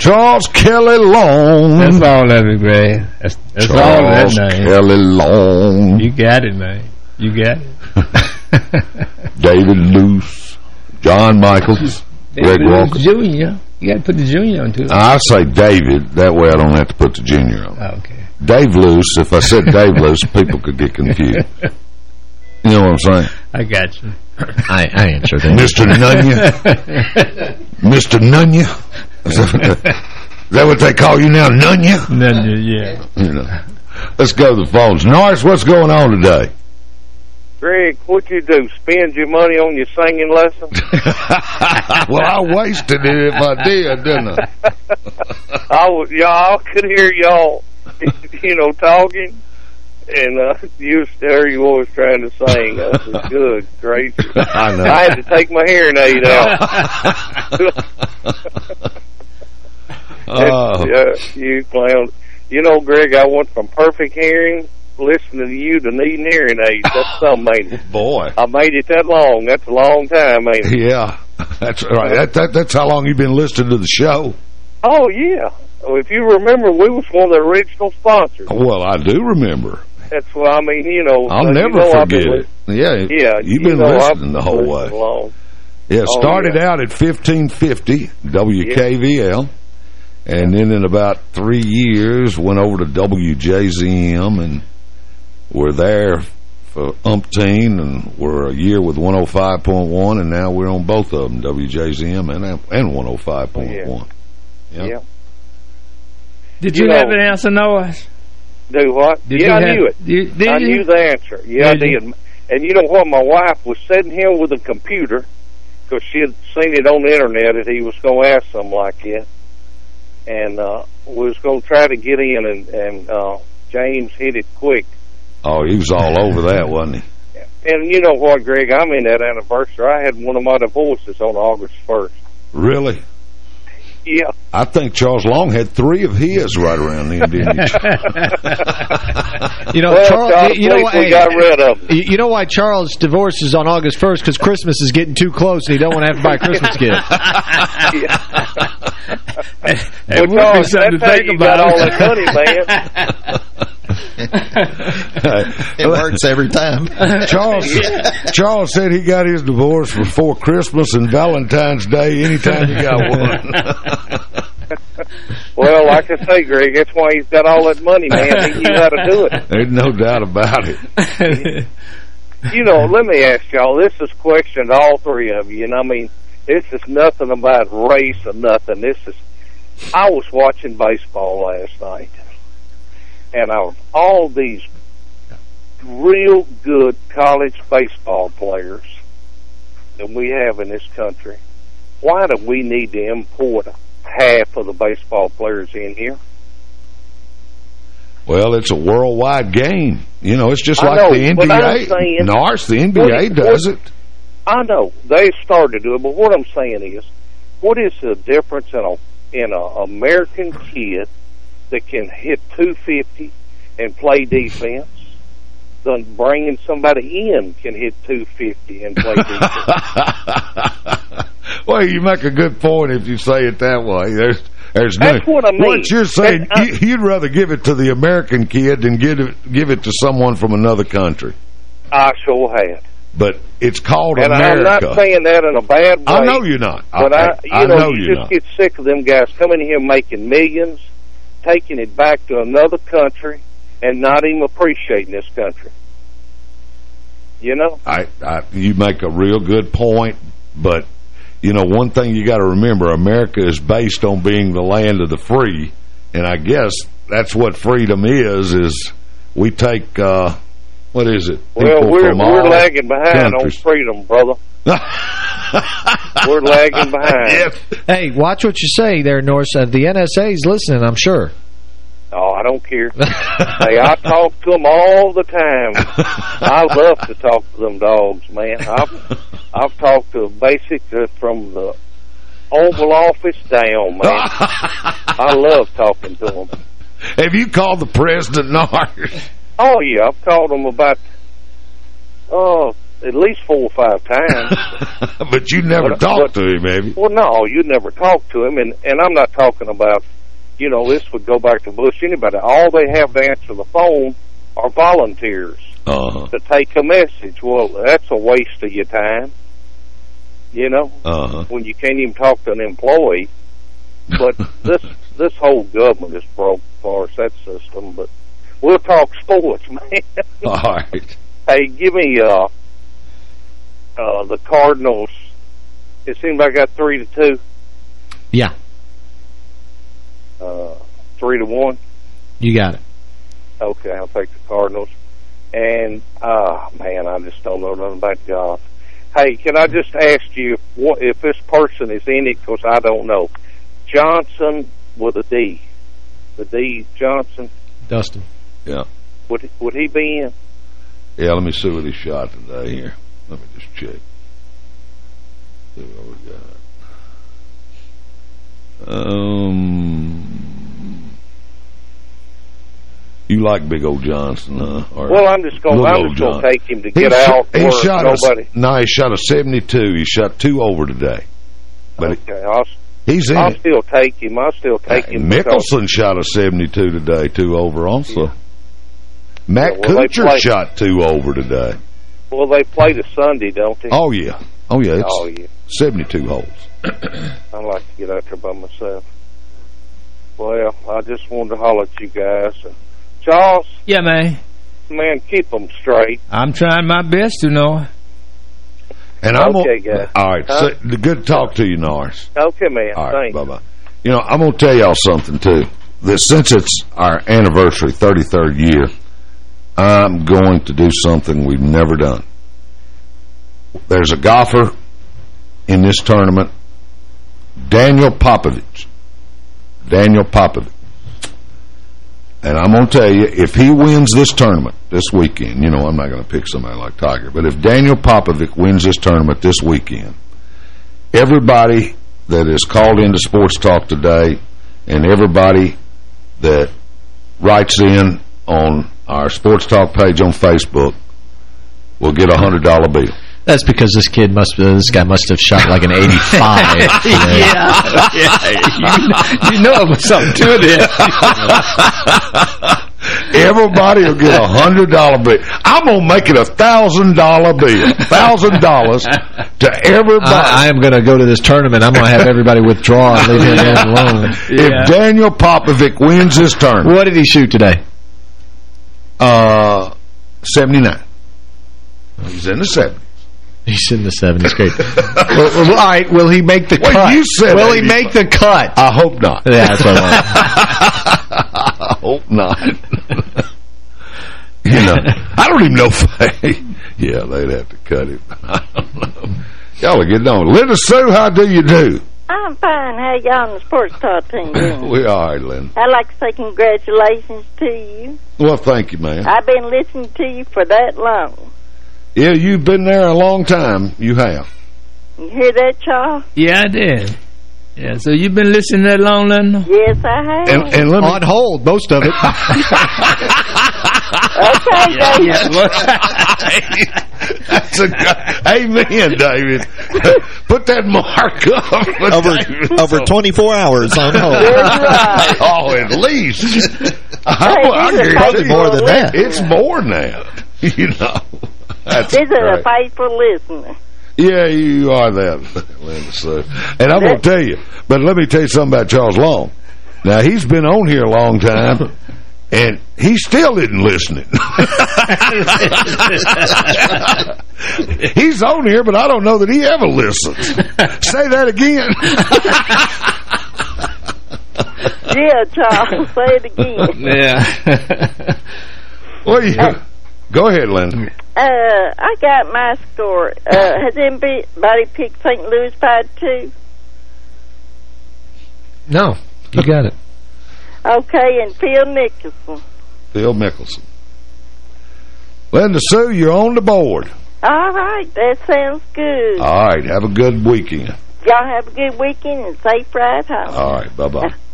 Charles Kelly Long. That's all of it, Greg. That's, that's Charles all that name. Kelly Long. You got it, man. You got it. *laughs* David Luce. John Michaels. Greg Walker. Junior. You got to put the junior on, too. I say David. That way I don't have to put the junior on. Oh, okay. Dave Luce, if I said Dave Luce, people could get confused. *laughs* You know what I'm saying? I got you. I, I answered it. Mr. Nunya. *laughs* Mr. Nunya. Is *laughs* that what they call you now, Nunya? Nunya, yeah. You know. Let's go to the phones. Norris, what's going on today? Greg, what you do? Spend your money on your singing lesson? *laughs* well, I wasted it if I did, didn't I? *laughs* I was, y'all could hear y'all, you know, talking, and uh, you there you was trying to sing. I was good, great. I know. I had to take my hearing aid out. Oh. yeah, you clown. You know, Greg, I went from perfect hearing listening to you to needing hearing aids. That's *laughs* something, ain't it? Boy. I made it that long. That's a long time, ain't it? Yeah, *laughs* that's right. That, that, that's how long you've been listening to the show. Oh, yeah. Well, if you remember, we was one of the original sponsors. Well, I do remember. That's what I mean, you know. I'll uh, never you know forget it. Yeah, Yeah, you've you been know listening the whole way. along. Yeah, Oh, started yeah. out at 1550 WKVL, and then in about three years went over to WJZM, and we're there for umpteen, and we're a year with 105.1, and now we're on both of them, WJZM and and 105.1. Yeah. Yeah. Did You you, know- have an answer, Noah? Do what? Did yeah, I have- knew it. you- did I you? knew the answer. Yeah, Did I you? did. And you know what? My wife was sitting here with a computer because she had seen it on the internet that he was going to ask something like that. And uh, we was going to try to get in, and, and uh, James hit it quick. Oh, he was all over that, wasn't he? And you know what, Greg? I'm in that anniversary. I had one of my divorces on August 1st. Really? Yeah. I think Charles Long had three of his right around then, didn't he? *laughs* *laughs* You know, Well, Charles, Charles, you know, we what, hey, got rid of them. You you know why Charles' divorce is on August 1st? Because Christmas is getting too close and he don't want to have to buy a Christmas gift. *laughs* It would be Charles, something to how think you about. got all that money, man. *laughs* *laughs* it works every time. Charles *laughs* Charles said he got his divorce before Christmas and Valentine's Day. Anytime you got one. Well, like I say, Greg, that's why he's got all that money, man. He knew how to do it. There's no doubt about it. You know, let me ask y'all. This is question to all three of you, and I mean, this is nothing about race or nothing. This is. I was watching baseball last night, and of all these real good college baseball players that we have in this country, why do we need to import half of the baseball players in here? Well, it's a worldwide game. You know, it's just I like know, the NBA. saying- Nars, the What- NBA does what- it. I know they started to do it, but what I'm saying is, what is the difference in a in a American kid that can hit 250 and play defense than bringing somebody in can hit 250 and play *laughs* defense? well, you make a good point if you say it that way. There's there's That's no, what I mean. What you're saying, I- uh, you, you'd rather give it to the American kid than give it give it to someone from another country. I sure have. But it's called And I'm not saying that in a bad way. I know you're not. But I, you I know, know you just not. get sick of them guys coming here making millions, taking it back to another country, and not even appreciating this country. You know? I, I, you make a real good point, but you know, one thing you got to remember: America is based on being the land of the free, and I guess that's what freedom is. Is we take uh, what is it? Well, People we're we're lagging behind countries. on freedom, brother. *laughs* we're lagging behind. Yes. hey, watch what you say there, Norse. Uh, the NSA's listening, I'm sure. Oh, I don't care. *laughs* hey, I talk to them all the time. I love to talk to them dogs, man. I've I've talked to basic uh, from the Oval Office down, man. *laughs* I love talking to them. Have you called the president Nars? Oh yeah, I've called them about oh at least four or five times. *laughs* but you never But- talked but- to him, have you? Well, no, you never talk to him, and and I'm not talking about, you know, this would go back to Bush. Anybody, all they have to answer the phone are volunteers Uh-huh. to take a message. Well, that's a waste of your time, you know, Uh-huh. when you can't even talk to an employee. But *laughs* this this whole government is broke for us that system. But we'll talk sports, *laughs* man. All right. Hey, give me uh uh the Cardinals. It seems like I got three to two. Yeah, uh, three to one. you got it. Okay, I'll take the Cardinals. And ah, man, I just don't know nothing about golf. Hey, can I just ask you what, if this person is in it? Because I don't know. Johnson with a D, the D Johnson. Dustin. Yeah. Would would he be in? Yeah, let me see what he shot today here. Let me just check. See what we got. Um, you like Big old Johnson, huh? Or Well, I'm just going. I'm just going to take him to get shot- out. He shot nobody. a, no, he shot a 72. He shot two over today. But Okay, I'll, he's in I'll it. still take him. I'll still take him. Mickelson shot a 72 today, two over also. Matt Yeah, well, they Kuchar shot two over today. Well, they play to Sunday, don't they? Oh, yeah. Oh, yeah. It's Oh, yeah. 72 holes. I like to get out there by myself. Well, I just wanted to holler at you guys. And Charles, Yeah, man. man, keep them straight. I'm trying my best to know. And I'm Okay, gonna- guys. All right. Huh? So, good to talk to you, Norris. Okay, man. All right. Thanks. Bye-bye. You know, I'm going to tell y'all something, too. That since it's our anniversary, 33rd year, I'm going to do something we've never done. There's a golfer in this tournament, Daniel Popovic. Daniel Popovic. And I'm going to tell you, if he wins this tournament this weekend, you know, I'm not going to pick somebody like Tiger, but if Daniel Popovic wins this tournament this weekend, everybody that is called into Sports Talk today and everybody that writes in on our Sports Talk page on Facebook will get a $100 bill. That's because this kid must this guy must have shot like an 85. yeah, *laughs* yeah. You, you know it was something to this. *laughs* Everybody will get a hundred dollar bill. I'm gonna make it a thousand dollar bill, thousand dollars to everybody. I, I am going to go to this tournament. I'm going to have everybody withdraw and leave him alone. If Daniel Popovic wins this tournament, What did he shoot today? Uh, seventy nine. He's in the seventies. He's in the 70s. Great. *laughs* well, well, all right. Will he make the Well, cut? you said Will he make the cut? I hope not. Yeah, that's what I want. *laughs* I hope not. you know, I don't even know if yeah, they'd have to cut it. *laughs* I don't know. Y'all are getting on. Linda Sue, how do you do? I'm fine. How y'all on the sports talk team *coughs* doing? we are, Linda. I'd like to say congratulations to you. Well, thank you, man. I've been listening to you for that long. Yeah, you've been there a long time. You have. You hear that, Charles? Yeah, I did. Yeah, so you've been listening that long, Linda? Yes, I have. And, and let me, On hold, most of it. *laughs* *laughs* okay, David. *laughs* That's a good, amen, David. Put that mark up. for Over David. over 24 hours on hold. Right. Oh, at least. I, Hey, I these are Probably you, more than that. It's more than that. You know. That's This is a faithful listener. Yeah, you are that, *laughs* Linda And I'm going to tell you, but let me tell you something about Charles Long. Now, he's been on here a long time, *laughs* and he still isn't listening. *laughs* he's on here, but I don't know that he ever listens. Say that again. Yeah, Charles. Say it again. Yeah. Well, you, go ahead, Linda. Uh, I got my score. Uh, *laughs* has anybody picked St. Louis by two? no, you got it. Okay, and Phil Nicholson. Phil Mickelson. Linda Sue, you're on the board. All right, that sounds good. All right, have a good weekend. Y'all have a good weekend and safe ride home. All right, bye-bye. *laughs*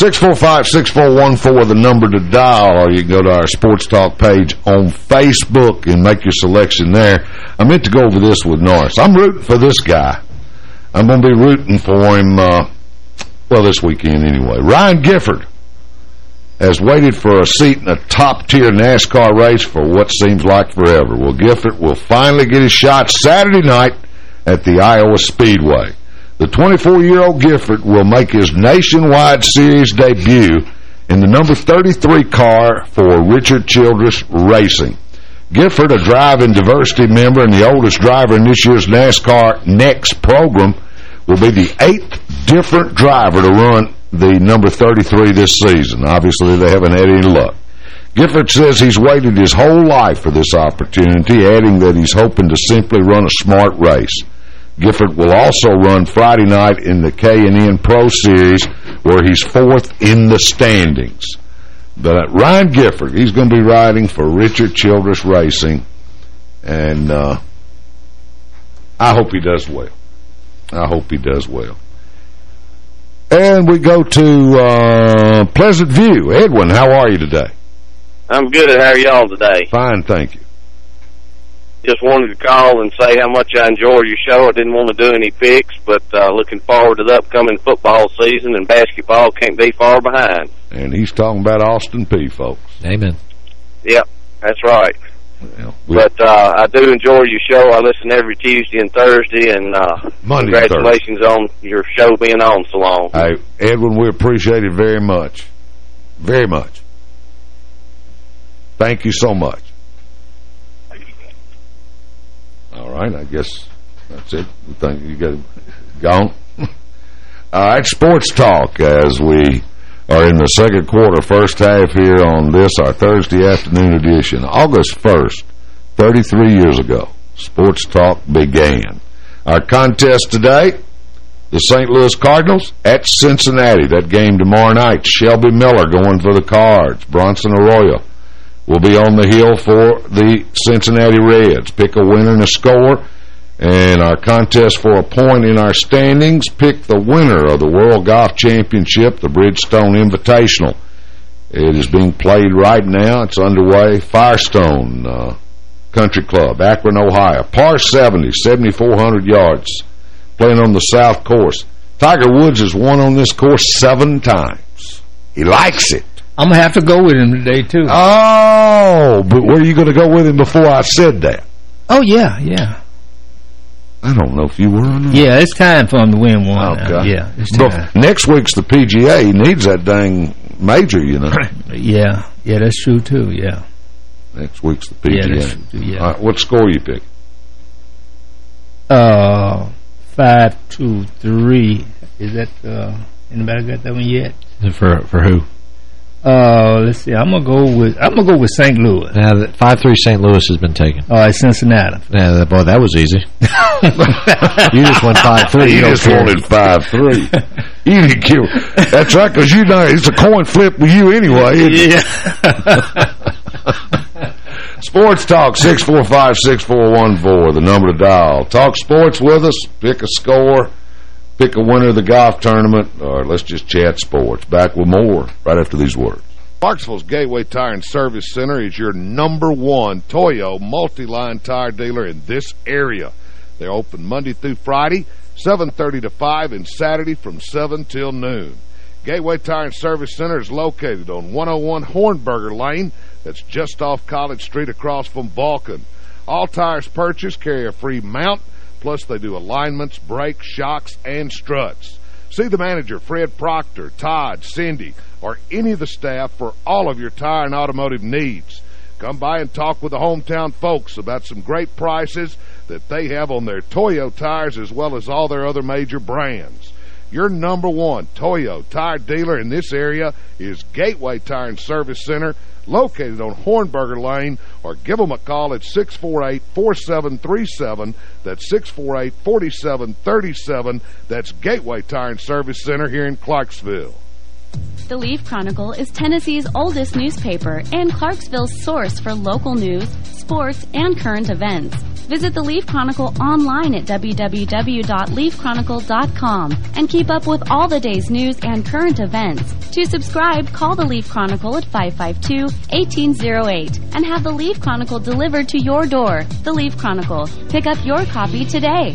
645-6414, the number to dial, or you can go to our Sports Talk page on Facebook and make your selection there. I meant to go over this with Norris. I'm rooting for this guy. I'm going to be rooting for him, uh, well, this weekend anyway. Ryan Gifford has waited for a seat in a top-tier NASCAR race for what seems like forever. Well, Gifford will finally get his shot Saturday night at the Iowa Speedway. The 24-year-old Gifford will make his nationwide series debut in the number 33 car for Richard Childress Racing. Gifford, a drive diversity member and the oldest driver in this year's NASCAR Next program, will be the eighth different driver to run the number 33 this season. Obviously, they haven't had any luck. Gifford says he's waited his whole life for this opportunity, adding that he's hoping to simply run a smart race. Gifford will also run Friday night in the K&N Pro Series, where he's fourth in the standings. But Ryan Gifford, he's going to be riding for Richard Childress Racing, and uh, I hope he does well. I hope he does well. And we go to uh, Pleasant View. Edwin, how are you today? I'm good. How are y'all today? Fine, thank you. Just wanted to call and say how much I enjoy your show. I didn't want to do any picks, but uh, looking forward to the upcoming football season, and basketball can't be far behind. And he's talking about Austin Peay, folks. Amen. Yep, that's right. Well, But uh, I do enjoy your show. I listen every Tuesday and Thursday, and uh, Monday and congratulations on your show being on so long. Hey, Edwin, we appreciate it very much. Very much. Thank you so much. All right, I guess that's it. Thank you. Got gone. *laughs* All right, sports talk as we are in the second quarter, first half here on this, our Thursday afternoon edition. August 1st, 33 years ago, sports talk began. Our contest today, The St. Louis Cardinals at Cincinnati. That game tomorrow night. Shelby Miller going for the Cards. Bronson Arroyo will be on the hill for the Cincinnati Reds. Pick a winner and a score. And our contest for a point in our standings, pick the winner of the World Golf Championship, the Bridgestone Invitational. It is being played right now. It's underway. Firestone uh, Country Club, Akron, Ohio. Par 70, 7,400 yards. Playing on the South Course. Tiger Woods has won on this course seven times. He likes it. I'm going to have to go with him today, too. Oh, but where are you going to go with him before I said that? Oh, yeah, yeah. I don't know if you were or not. Yeah, it's time for him to win one. Okay. Now. Yeah, it's time. But next week's the PGA. He needs that dang major, you know. *laughs* yeah, yeah, that's true, too, yeah. Next week's the PGA. Yeah, true, yeah. All right, what score you pick? Uh, five, two, three. Is that, uh, anybody got that one yet? For, for who? Uh, let's see. I'm gonna go with I'm gonna go with St. Louis. Now, five three St. Louis has been taken. All right, Cincinnati. Yeah, boy, that was easy. *laughs* you just went five three. You, just wanted five three. *laughs* you didn't kill. That's right, because you know it's a coin flip with you anyway. Yeah. *laughs* Sports Talk, 645-6414, the number to dial. Talk sports with us, pick a score, pick a winner of the golf tournament, or let's just chat sports. Back with more right after these words. Clarksville's Gateway Tire and Service Center is your number one Toyo multi-line tire dealer in this area. They're open Monday through Friday, 7.30 to 5, and Saturday from 7 till noon. Gateway Tire and Service Center is located on 101 Hornberger Lane. That's just off College Street across from Vulcan. All tires purchased carry a free mount, plus they do alignments, brakes, shocks, and struts. See the manager, Fred Proctor, Todd, Cindy, or any of the staff for all of your tire and automotive needs. Come by and talk with the hometown folks about some great prices that they have on their Toyo tires as well as all their other major brands. Your number one Toyo tire dealer in this area is Gateway Tire and Service Center, located on Hornberger Lane, or give them a call at 648-4737. That's 648-4737. That's Gateway Tire and Service Center here in Clarksville. The Leaf Chronicle is Tennessee's oldest newspaper and Clarksville's source for local news, sports, and current events. Visit the Leaf Chronicle online at www.leafchronicle.com and keep up with all the day's news and current events. To subscribe, call the Leaf Chronicle at 552-1808 and have the Leaf Chronicle delivered to your door. The Leaf Chronicle. Pick up your copy today.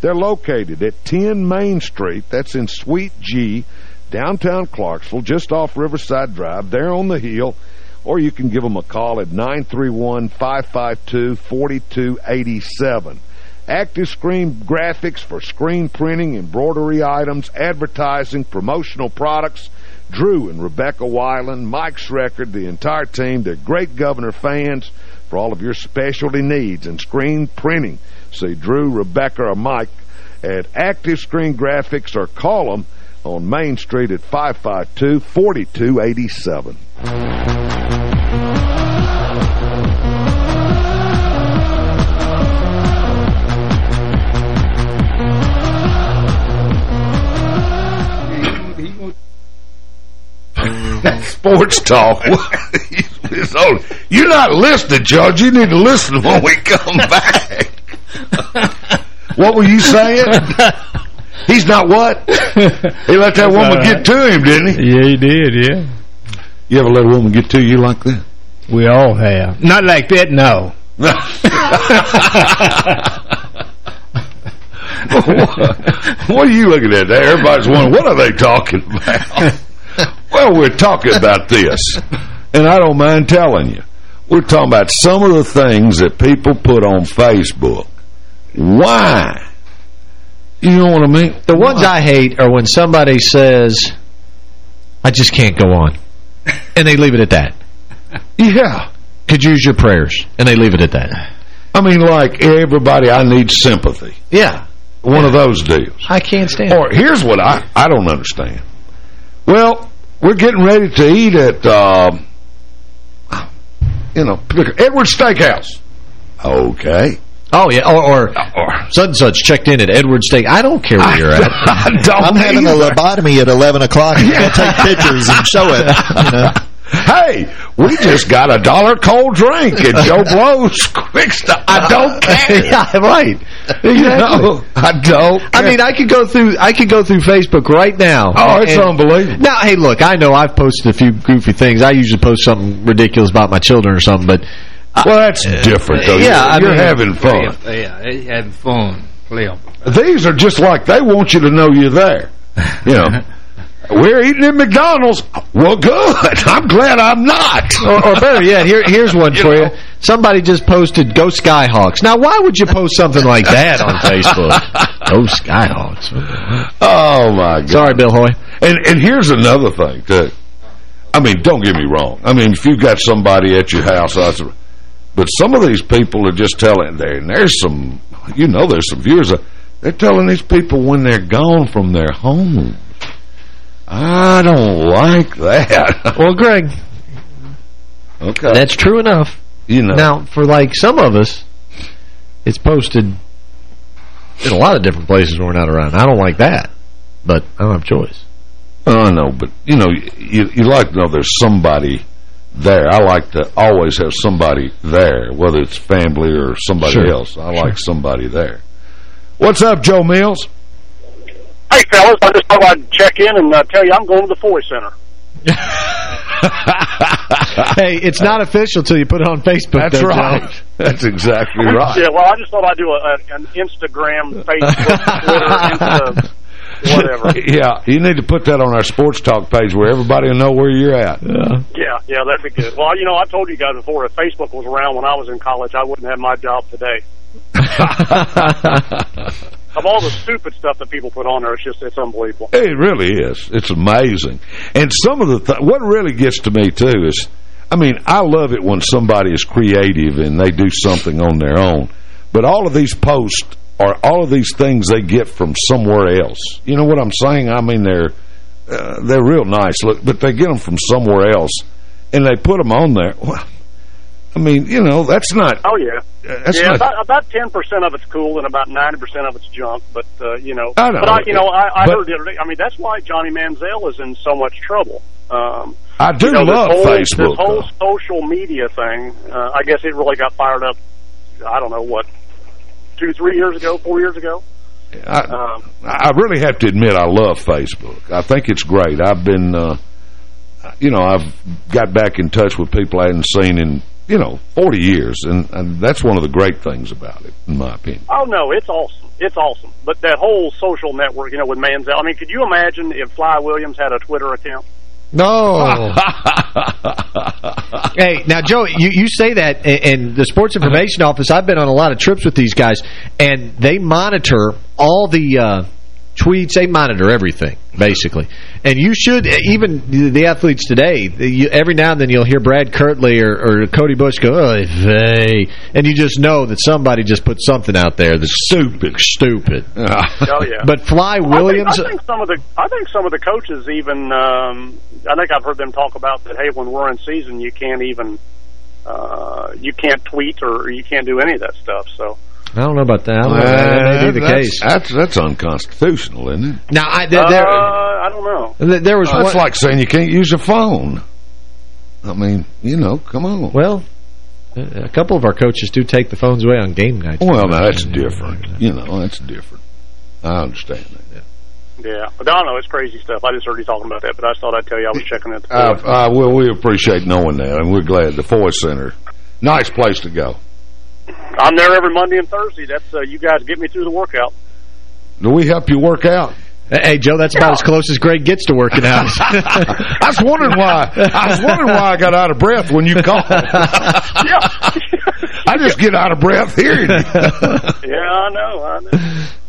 They're located at 10 Main Street, that's in Suite G, downtown Clarksville, just off Riverside Drive, there on the hill, or you can give them a call at 931-552-4287. Active Screen graphics for screen printing, embroidery items, advertising, promotional products. Drew and Rebecca Weiland, Mike Schreckard, the entire team, they're great Governor fans for all of your specialty needs and screen printing. See Drew, Rebecca, or Mike at Active Screen Graphics or call them on Main Street at 552-4287. Sports talk. *laughs* You're not listening, Judge. You need to listen when we come back. *laughs* what were you saying? He's not what? He let that woman get to him, didn't he? Yeah, he did, yeah. You ever let a woman get to you like that? We all have. Not like that, no. *laughs* what are you looking at there? Everybody's wondering, what are they talking about? well, we're talking about this, and I don't mind telling you. We're talking about some of the things that people put on Facebook. Why? You know what I mean? The ones I hate are when somebody says, I just can't go on. And they leave it at that. Yeah. Could use your prayers. And they leave it at that. I mean, like, everybody, I need sympathy. Yeah. One of those deals. I can't stand Or here's what I, I don't understand. Well, we're getting ready to eat at, uh, you know, Edward Steakhouse. Okay. Oh, yeah. Or, or or such and such checked in at Edward Steak. I don't care where you're at. *laughs* I don't I'm having a lobotomy at 11 o'clock. I'm going to take *laughs* pictures and show it. You *laughs* know. Hey, we just got a dollar cold drink at Joe Blow's Quick Stop. I don't care. yeah, right. Exactly. You know, I don't I mean, I could go through I could go through Facebook right now. Oh, it's and- unbelievable. Now, hey, look, I know I've posted a few goofy things. I usually post something ridiculous about my children or something, but Well, that's different, though. yeah, I you're, mean- having fun. Yeah, having fun. Play. These are just like they want you to know you're there. You know, *laughs* we're eating at McDonald's. Well, good. I'm glad I'm not. *laughs* or, or better yet, here, here's one for you. Somebody just posted "Go Skyhawks." Now, why would you post something like that on Facebook? *laughs* Go Skyhawks. Oh my God! Sorry, Bill Hoy. And and here's another thing too. I mean, don't get me wrong. I mean, if you've got somebody at your house, I but some of these people are just telling there, and there's some, you know, there's some viewers. uh, They're telling these people when they're gone from their home. I don't like that. *laughs* Well, Greg, okay, that's true enough. you know. Now, for like some of us, it's posted in a lot of different places when we're not around. I don't like that, but I don't have choice. I know, but you know, you you like to know there's somebody there. I like to always have somebody there, whether it's family or somebody Sure. else. I like somebody there. What's up, Joe Mills? Hey, fellas, I just thought I'd check in and uh, tell you I'm going to the Foy Center. *laughs* hey, it's not official till you put it on Facebook. That's though, right. Joe. That's exactly *laughs* right. Yeah, well, I just thought I'd do a, a, an Instagram, Facebook, Twitter, Insta, whatever. *laughs* Yeah, you need to put that on our sports talk page where everybody will know where you're at. Yeah, yeah, yeah, that'd be good. Well, you know, I told you guys before, if Facebook was around when I was in college, I wouldn't have my job today. *laughs* Of all the stupid stuff that people put on there, it's just, it's unbelievable. It really is. It's amazing. And some of the th what really gets to me too is, I mean, I love it when somebody is creative and they do something on their own. But all of these posts are all of these things they get from somewhere else. You know what I'm saying? I mean, they're uh, they're real nice, look, but they get them from somewhere else, and they put them on there. Well, I mean, you know, that's not. Oh, yeah. That's yeah, not. about, about 10% of it's cool and about 90% of it's junk, but, uh, you know. I know. But, I, you know, I, I But- heard the other day, I mean, that's why Johnny Manziel is in so much trouble. Um, I do you know, love whole, Facebook, This whole social media thing, uh, I guess it really got fired up, I don't know, what, two, three years ago, four years ago? I, Um, I really have to admit I love Facebook. I think it's great. I've been, uh, you know, I've got back in touch with people I hadn't seen in, you know, 40 years, and, and that's one of the great things about it, in my opinion. Oh no, it's awesome. It's awesome. But that whole social network, you know, with Manziel. I mean, could you imagine if Fly Williams had a Twitter account? No. *laughs* hey, now, Joe, you, you say that, and and the Sports Information Office, I've been on a lot of trips with these guys, and they monitor all the uh, tweets. They monitor everything, basically. And you should, even the- the athletes today, you, every now and then you'll hear Brad Kirtley or, or Cody Bush go, oh, they, and you just know that somebody just put something out there that's stupid. Stupid. *laughs* Oh yeah. But Fly I think- Williams... I think, some of the I think some of the coaches even um, I think I've heard them talk about that. Hey, when we're in season, you can't even uh, you can't tweet or you can't do any of that stuff. So I don't know about that. I don't that may be the that's, case. That's, that's unconstitutional, isn't it? Now, I, there, uh, there, I don't know. there- there was That's one, like saying you can't use a phone. I mean, you know, come on. Well, a couple of our coaches do take the phones away on game nights. Well, now, that's different. You know, that's different. I understand that. Yeah, but I don't know. It's crazy stuff. I just heard you talking about that, but I thought I'd tell you I was checking it. Uh, uh, well, we appreciate knowing that, and we're glad. The Foy Center, nice place to go. I'm there every Monday and Thursday. That's uh, you guys get me through the workout. Do we help you work out? Hey, Joe, that's about as close as Greg gets to working out. *laughs* I was wondering why. I was wondering why I got out of breath when you called. *laughs* I just get out of breath hearing you. *laughs* Yeah, I know. I know.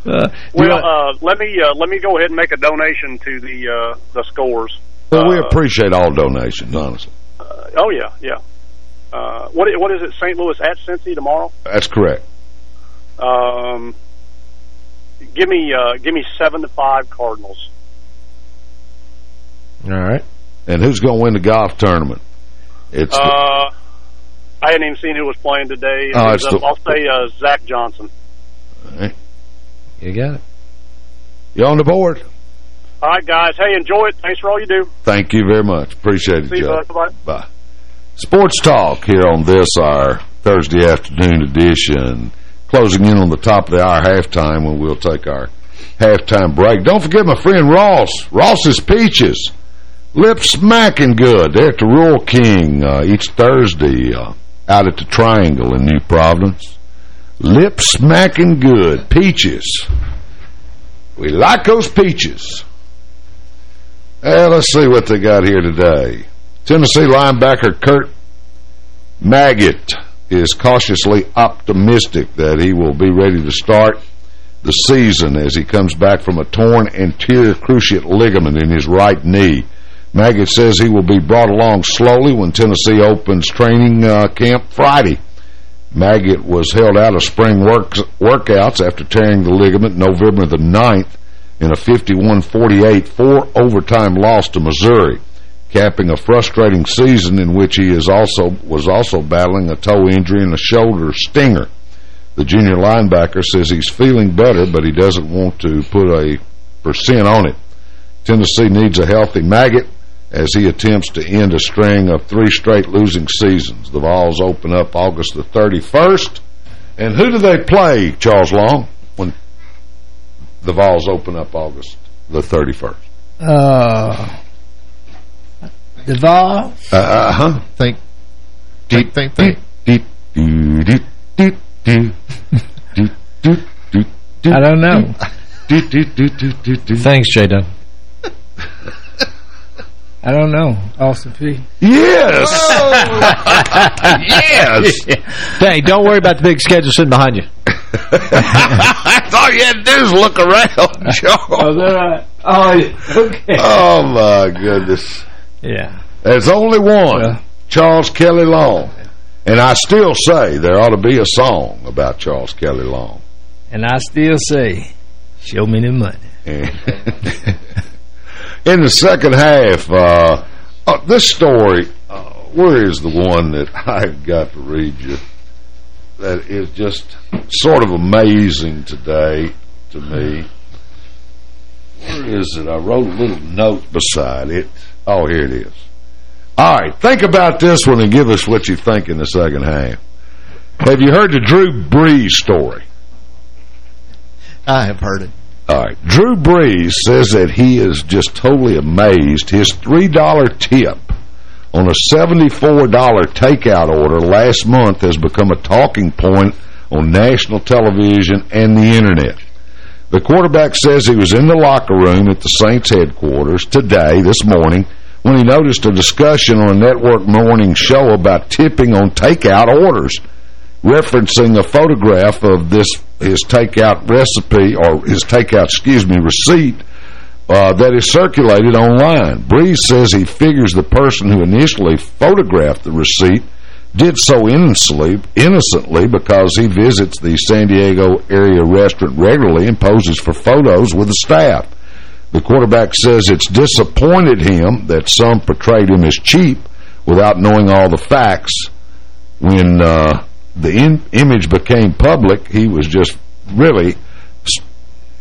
Uh, well, uh, let me uh, let me go ahead and make a donation to the uh, the scores. Well, we appreciate all donations, honestly. Uh, oh yeah, yeah. Uh, what what is it? St. Louis at Cincy tomorrow? That's correct. Um, give me uh, give me seven to five Cardinals. All right. And who's going to win the golf tournament? It's uh, I hadn't even seen who was playing today. Oh, was, uh, the- I'll say uh, Zach Johnson. the, You got it. you on the board. All right, guys. Hey, enjoy it. Thanks for all you do. Thank you very much. Appreciate it, See you, Joe. bud. Bye-bye. Bye. Sports Talk here on this, our Thursday afternoon edition. Closing in on the top of the hour halftime when we'll take our halftime break. Don't forget my friend Ross. Ross's Peaches. Lip smacking good. They're at the Rural King uh, each Thursday uh, out at the Triangle in New Providence. Lip smacking good. Peaches. We like those peaches. Uh, let's see what they got here today. Tennessee linebacker Curt Maggitt is cautiously optimistic that he will be ready to start the season as he comes back from a torn anterior cruciate ligament in his right knee. Maggitt says he will be brought along slowly when Tennessee opens training uh, camp Friday. Maggitt was held out of spring work, workouts after tearing the ligament November the 9th in a 51-48 four-overtime loss to Missouri, capping a frustrating season in which he is also was also battling a toe injury and a shoulder stinger. The junior linebacker says he's feeling better, but he doesn't want to put a percent on it. Tennessee needs a healthy Maggitt as he attempts to end a string of three straight losing seasons. The Vols open up August the 31st. And who do they play, Charles Long, when the Vols open up August the 31st? Uh, Devar. Uh huh. Think. Deep. Think. Think. Deep. Do do do do do do do do. I don't know. Do do do do do do. Thanks, J I don't know. Austin Peay. Yes. Yes. Hey, don't worry about the big schedule sitting behind you. I thought you had to do is look around, Joe. Oh, right. oh, okay. oh my goodness. Yeah. There's only one, Yeah. Charles Kelly Long. And I still say there ought to be a song about Charles Kelly Long. And I still say, show me the money. *laughs* In the second half, uh, uh, this story, uh, where is the one that *laughs* I've got to read you that is just sort of amazing today to me? Where is it? I wrote a little note beside it. Oh, here it is. All right, think about this one and give us what you think in the second half. Have you heard the Drew Brees story? I have heard it. All right. Drew Brees says that he is just totally amazed. His $3 tip on a $74 takeout order last month has become a talking point on national television and the Internet. The quarterback says he was in the locker room at the Saints headquarters today, this morning, when he noticed a discussion on a network morning show about tipping on takeout orders referencing a photograph of this his takeout recipe or his takeout, excuse me, receipt uh, that is circulated online. Brees says he figures the person who initially photographed the receipt did so innocently, innocently because he visits the San Diego area restaurant regularly and poses for photos with the staff. The quarterback says it's disappointed him that some portrayed him as cheap without knowing all the facts. When uh, the image became public, he was just really,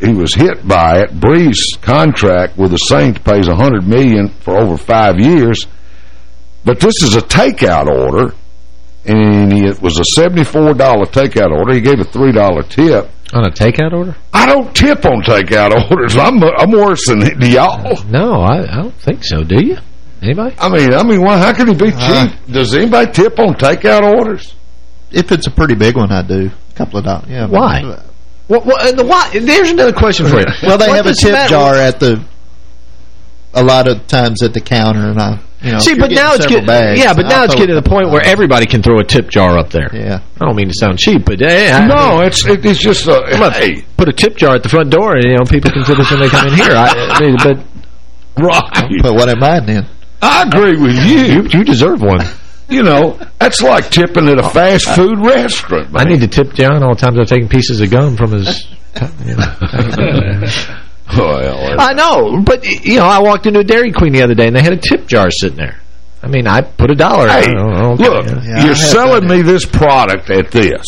he was hit by it. Brees' contract with the Saints pays 100 million for over five years, but this is a takeout order, and it was a $74 takeout order. He gave a $3 tip. On a takeout order? I don't tip on takeout *laughs* orders. I'm I'm worse than do y'all. No, I, I don't think so. Do you? Anybody? I mean, I mean, why? How can he be cheap? Uh, Does anybody tip on takeout orders? If it's a pretty big one, I do. A couple of dollars. Yeah. Why? What, what, the why? There's another question for you. Well, they What have a tip jar at the, a lot of times at the counter, and I, You know, See, but now it's getting getting bags, yeah, but now I'll it's getting to the point where everybody can throw a tip jar up there. Yeah, I don't mean to sound cheap, but hey, I- No, it's it, it's just uh, a hey. put a tip jar at the front door, and you know people can tip us when they come in here. I, I mean, but Right. Put one in mine then. I agree with you. you you deserve one. You know, that's like tipping at a fast food restaurant. I need to tip John all the times I've taken pieces of gum from his. *laughs* You know. *laughs* Well, I know, but you know, I walked into a Dairy Queen the other day, and they had a tip jar sitting there. I mean, I put a dollar. Hey, know, okay, look. Yeah, you're selling me this product at this.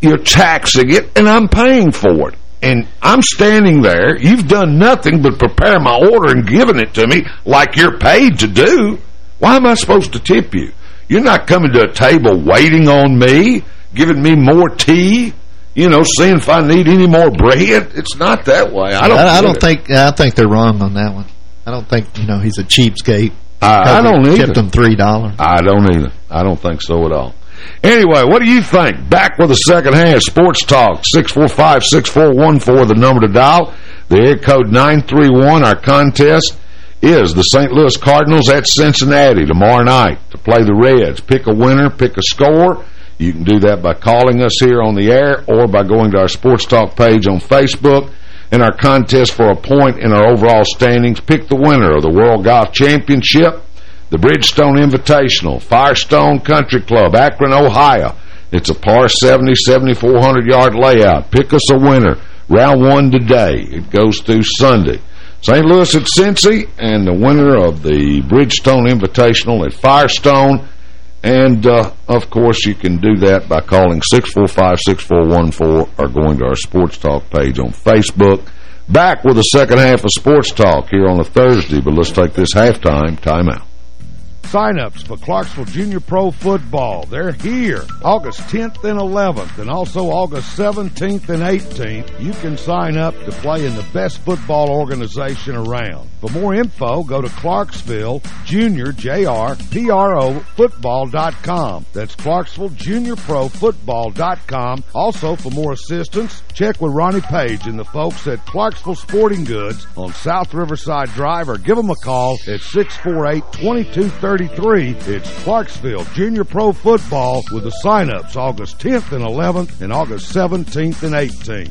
You're taxing it, and I'm paying for it. And I'm standing there. You've done nothing but prepare my order and giving it to me like you're paid to do. Why am I supposed to tip you? You're not coming to a table waiting on me, giving me more tea, you know, seeing if I need any more bread. It's not that way. I don't. I, I don't it. think I think they're wrong on that one. I don't think you know he's a cheapskate. I, I don't Tipped either. him three dollars. I don't either. I don't think so at all. Anyway, what do you think? Back with the second half. Sports Talk, 645-6414, the number to dial. The air code 931. Our contest is the St. Louis Cardinals at Cincinnati tomorrow night to play the Reds. Pick a winner, pick a score. You can do that by calling us here on the air or by going to our Sports Talk page on Facebook. In our contest for a point in our overall standings, pick the winner of the World Golf Championship, the Bridgestone Invitational, Firestone Country Club, Akron, Ohio. It's a par 70, 7,400-yard layout. Pick us a winner. Round one today. It goes through Sunday. St. Louis at Cincy, and the winner of the Bridgestone Invitational at Firestone. And, uh, of course, you can do that by calling 645-6414 or going to our Sports Talk page on Facebook. Back with the second half of Sports Talk here on a Thursday, but let's take this halftime timeout. Sign-ups for Clarksville Junior Pro Football. They're here August 10th and 11th and also August 17th and 18th. You can sign up to play in the best football organization around. For more info, go to Clarksville Junior, J-R-P-R-O, football.com. That's Clarksville Junior Pro Football.com. Also, for more assistance, check with Ronnie Page and the folks at Clarksville Sporting Goods on South Riverside Drive or give them a call at 648-2233. It's Clarksville Junior Pro Football with the sign-ups August 10th and 11th and August 17th and 18th.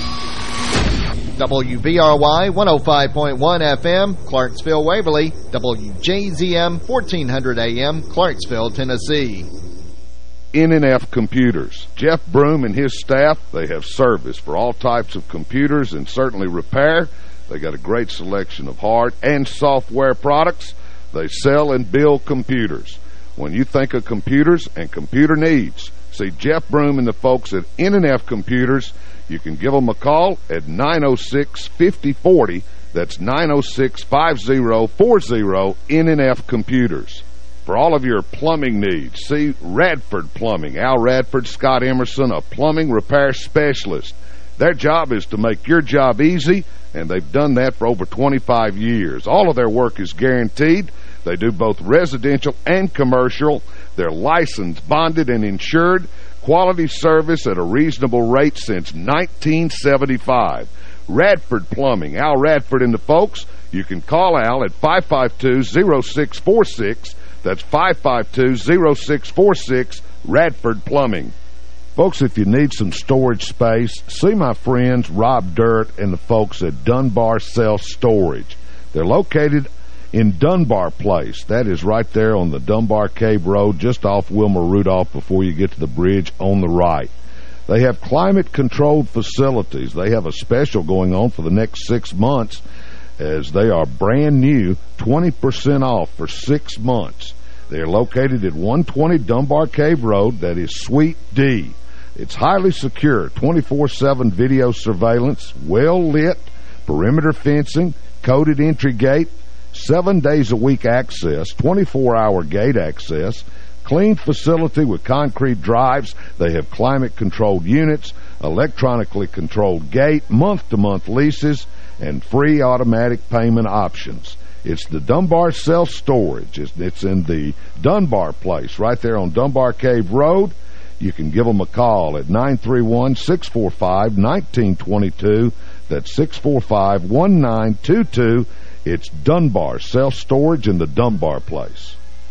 WVRY 105.1 FM, Clarksville, Waverly, WJZM 1400 AM, Clarksville, Tennessee. NNF Computers. Jeff Broom and his staff, they have service for all types of computers and certainly repair. They got a great selection of hard and software products. They sell and build computers. When you think of computers and computer needs, see Jeff Broom and the folks at NNF Computers. You can give them a call at 906-5040. That's 906-5040 NNF Computers. For all of your plumbing needs, see Radford Plumbing. Al Radford, Scott Emerson, a plumbing repair specialist. Their job is to make your job easy, and they've done that for over 25 years. All of their work is guaranteed. They do both residential and commercial. They're licensed, bonded, and insured. Quality service at a reasonable rate since 1975. Radford Plumbing. Al Radford and the folks. You can call Al at 552-0646. That's 552-0646, Radford Plumbing. Folks, if you need some storage space, see my friends Rob Dirt and the folks at Dunbar Self Storage. They're located in Dunbar Place. That is right there on the Dunbar Cave Road, just off Wilma Rudolph before you get to the bridge on the right. They have climate-controlled facilities. They have a special going on for the next six months as they are brand new, 20% off for six months. They are located at 120 Dunbar Cave Road. That is Suite D. It's highly secure, 24-7 video surveillance, well-lit, perimeter fencing, coded entry gate, seven days a week access, 24-hour gate access, clean facility with concrete drives. They have climate-controlled units, electronically controlled gate, month-to-month -month leases, and free automatic payment options. It's the Dunbar Self-Storage. It's, it's in the Dunbar place right there on Dunbar Cave Road. You can give them a call at 931-645-1922. That's 645-1922. It's Dunbar Self-Storage in the Dunbar place.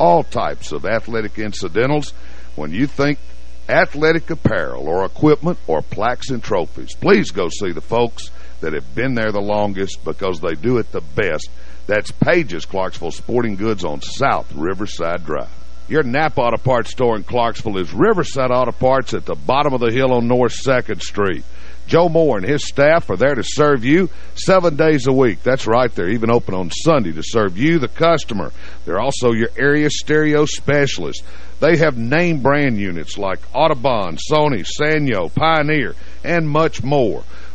all types of athletic incidentals. When you think athletic apparel or equipment or plaques and trophies, please go see the folks that have been there the longest because they do it the best. That's Page's Clarksville Sporting Goods on South Riverside Drive. Your Napa Auto Parts store in Clarksville is Riverside Auto Parts at the bottom of the hill on North 2nd Street. Joe Moore and his staff are there to serve you seven days a week. That's right. They're even open on Sunday to serve you, the customer. They're also your area stereo specialist. They have name brand units like Audubon, Sony, Sanyo, Pioneer, and much more.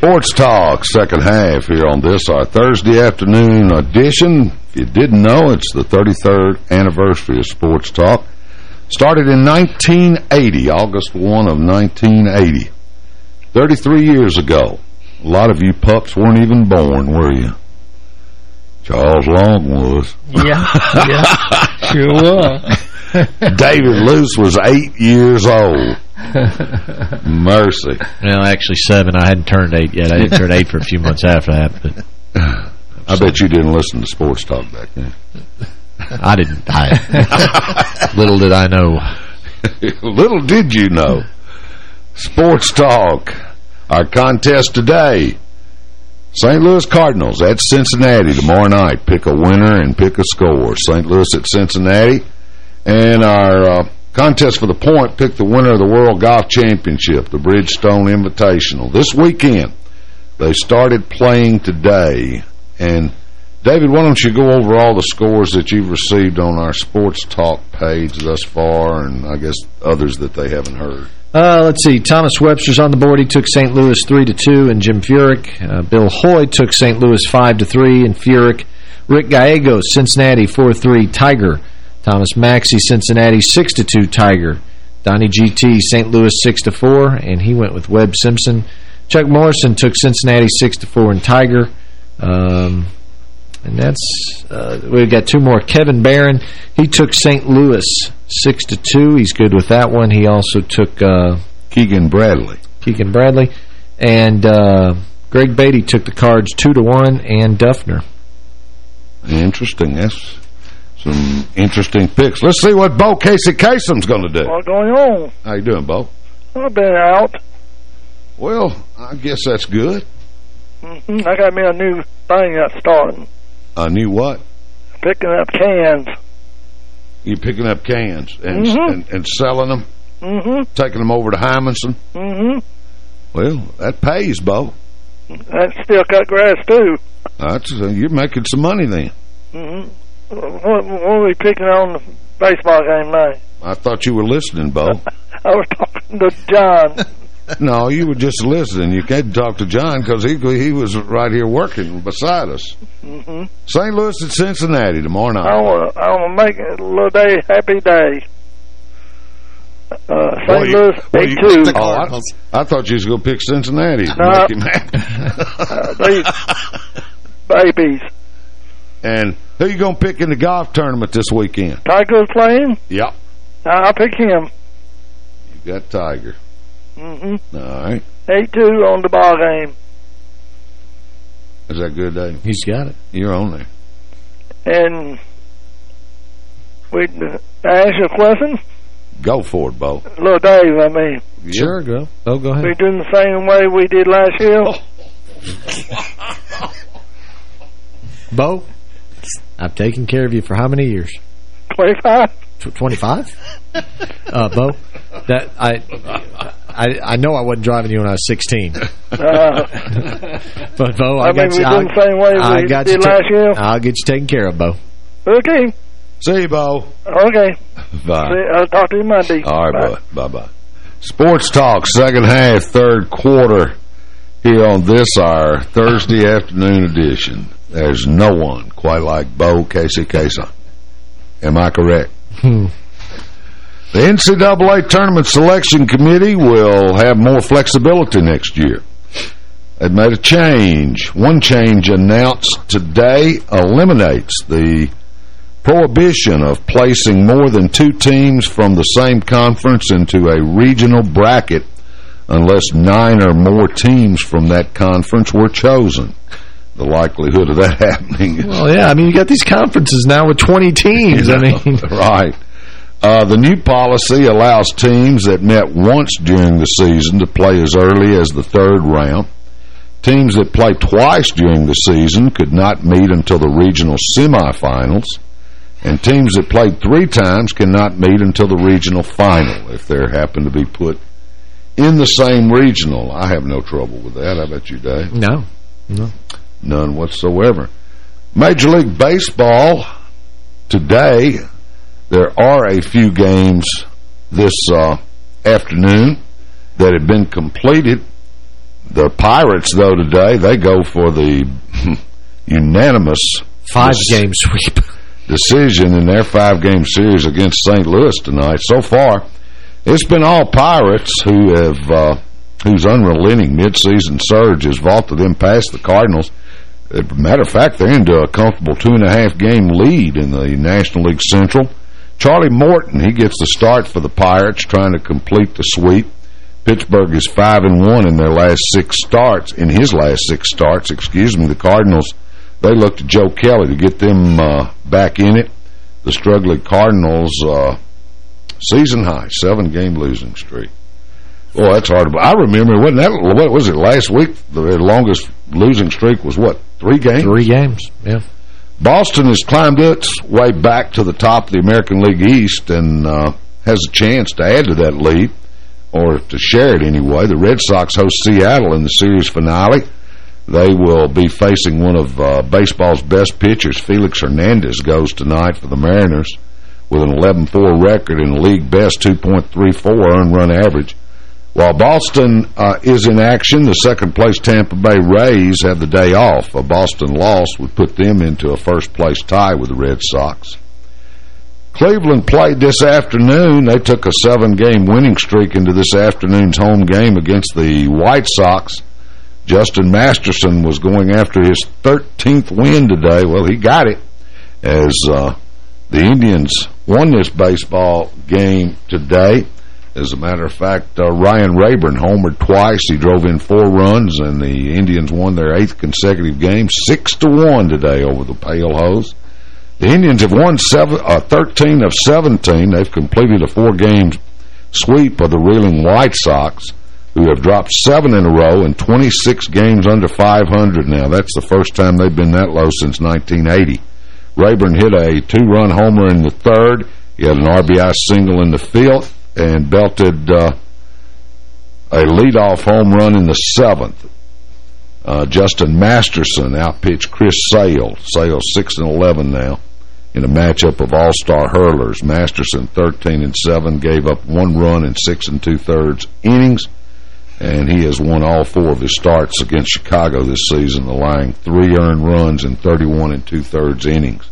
Sports Talk, second half here on this, our Thursday afternoon edition. If you didn't know, it's the 33rd anniversary of Sports Talk. Started in 1980, August 1 of 1980. 33 years ago. A lot of you pups weren't even born, were you? Charles Long was. Yeah, yeah, sure was. *laughs* David Luce was eight years old. *laughs* Mercy. Well, actually seven. I hadn't turned eight yet. I didn't turn eight for a few months after that. But I bet you didn't listen to sports talk back then. I didn't. I, *laughs* little did I know. *laughs* little did you know. Sports talk. Our contest today. St. Louis Cardinals at Cincinnati tomorrow night. Pick a winner and pick a score. St. Louis at Cincinnati. And our uh, contest for the point picked the winner of the World Golf Championship, the Bridgestone Invitational. This weekend, they started playing today. And, David, why don't you go over all the scores that you've received on our Sports Talk page thus far, and I guess others that they haven't heard. Uh, let's see. Thomas Webster's on the board. He took St. Louis 3 to 2, and Jim Furyk. Uh, Bill Hoy took St. Louis 5 to 3, and Furyk. Rick Gallegos, Cincinnati 4-3, Tiger. Thomas Maxey, Cincinnati, 6-2 Tiger. Donnie GT, St. Louis, 6-4, and he went with Webb Simpson. Chuck Morrison took Cincinnati, 6-4 and Tiger. Um, and that's, uh, we've got two more. Kevin Barron, he took St. Louis, 6-2. He's good with that one. He also took... Uh, Keegan Bradley. Keegan Bradley. And uh, Greg Beatty took the cards 2-1 and Dufner. Interesting. That's some interesting picks. Let's see what Bo Casey Kasem's going to do. What's going on? How you doing, Bo? I've been out. Well, I guess that's good. Mm-hmm. I got me a new thing that's starting. A new what? Picking up cans. You picking up cans and Mhm. and, and selling them, Mm-hmm. taking them over to Hymanson. Mm-hmm. Well, that pays, Bo. That still cut grass too. That's uh, you're making some money then. What, what are we picking on the baseball game night? I thought you were listening, Bo. *laughs* I was talking to John. *laughs* no, you were just listening. You can't talk to John because he he was right here working beside us. Mm-hmm. St. Louis and Cincinnati tomorrow night. I want to I want to make it a little day happy day. Uh, St. you- Louis boy, eight you- two. Oh, I, I thought you was going to pick Cincinnati. to No. make him happy. *laughs* Uh, they babies. And who you going to pick in the golf tournament this weekend? Tiger's playing. Yep. I'll pick him. You got Tiger. Mm-hmm. All right. Eight two on the ball game. Is that good, Dave? He's got it. You're on there. And we ask you a question, Go for it, Bo. little Dave. I mean, Sure, go. Oh, go ahead. we doing the same way we did last year. Bo, I've taken care of you for how many years? Twenty five. 25? uh, Bo, that I, I I know I wasn't driving you when I was 16. Uh, but Bo, I, I got mean, we you. doing the same way I we got did you ta- last year? I'll get you taken care of, Bo. Okay. See you, Bo. Okay. Bye. See, I'll talk to you Monday. All right, Bye. bye. Bye-bye. Sports Talk, second half, third quarter, here on this hour, Thursday afternoon edition. There's no one quite like Bo Casey Casa. Am I correct? Hmm. The NCAA Tournament Selection Committee will have more flexibility next year. They've made a change. One change announced today eliminates the prohibition of placing more than two teams from the same conference into a regional bracket unless nine or more teams from that conference were chosen. The likelihood of that *laughs* happening Well, yeah, I mean, you got these conferences now with 20 teams. I mean, *laughs* right. Uh, the new policy allows teams that met once during the season to play as early as the third round. Teams that play twice during the season could not meet until the regional semifinals. And teams that played three times cannot meet until the regional final if they happen to be put in the same regional. I have no trouble with that. How about you, Dave? no, no. None whatsoever. Major League Baseball today, there are a few games this uh, afternoon that have been completed. The Pirates, though, today, they go for the *laughs* unanimous Five-game sweep. *laughs* decision in their five-game series against St. Louis tonight. So far, it's been all Pirates who have uh, whose unrelenting midseason surge has vaulted them past the Cardinals. Matter of fact, they're into a comfortable two-and-a-half game lead in the National League Central. Charlie Morton, he gets the start for the Pirates, trying to complete the sweep. Pittsburgh is 5 and one in their last six starts. In his last six starts, excuse me, the Cardinals, they look to Joe Kelly to get them uh, back in it. The struggling Cardinals, uh, season high, seven-game losing streak. Boy, that's hard. to I remember, wasn't that, what was it, last week? The longest losing streak was, what, three games? Three games, yeah. Boston has climbed its way back to the top of the American League East and uh, has a chance to add to that lead, or to share it anyway. The Red Sox host Seattle in the series finale. They will be facing one of uh, baseball's best pitchers. Felix Hernandez goes tonight for the Mariners with an 11-4 record and a league best 2.34 earned run average. While Boston uh, is in action, the second-place Tampa Bay Rays have the day off. A Boston loss would put them into a first-place tie with the Red Sox. Cleveland played this afternoon. They took a seven-game winning streak into this afternoon's home game against the White Sox. Justin Masterson was going after his 13th win today. Well, he got it as uh, the Indians won this baseball game today. As a matter of fact, uh, Ryan Raburn homered twice. He drove in four runs, and the Indians won their eighth consecutive game, six to one today over the Pale Hose. The Indians have won seven, uh, 13 of 17. They've completed a four-game sweep of the reeling White Sox. who have dropped seven in a row and 26 games under 500 now. That's the first time they've been that low since 1980. Raburn hit a two-run homer in the third. He had an RBI single in the fifth and belted uh, a leadoff home run in the seventh. Uh, Justin Masterson outpitched Chris Sale. Sale 6 and 11 now in a matchup of all-star hurlers. Masterson 13 and 7 gave up one run in six and two-thirds innings, and he has won all four of his starts against Chicago this season, allowing three earned runs in 31 and two-thirds innings.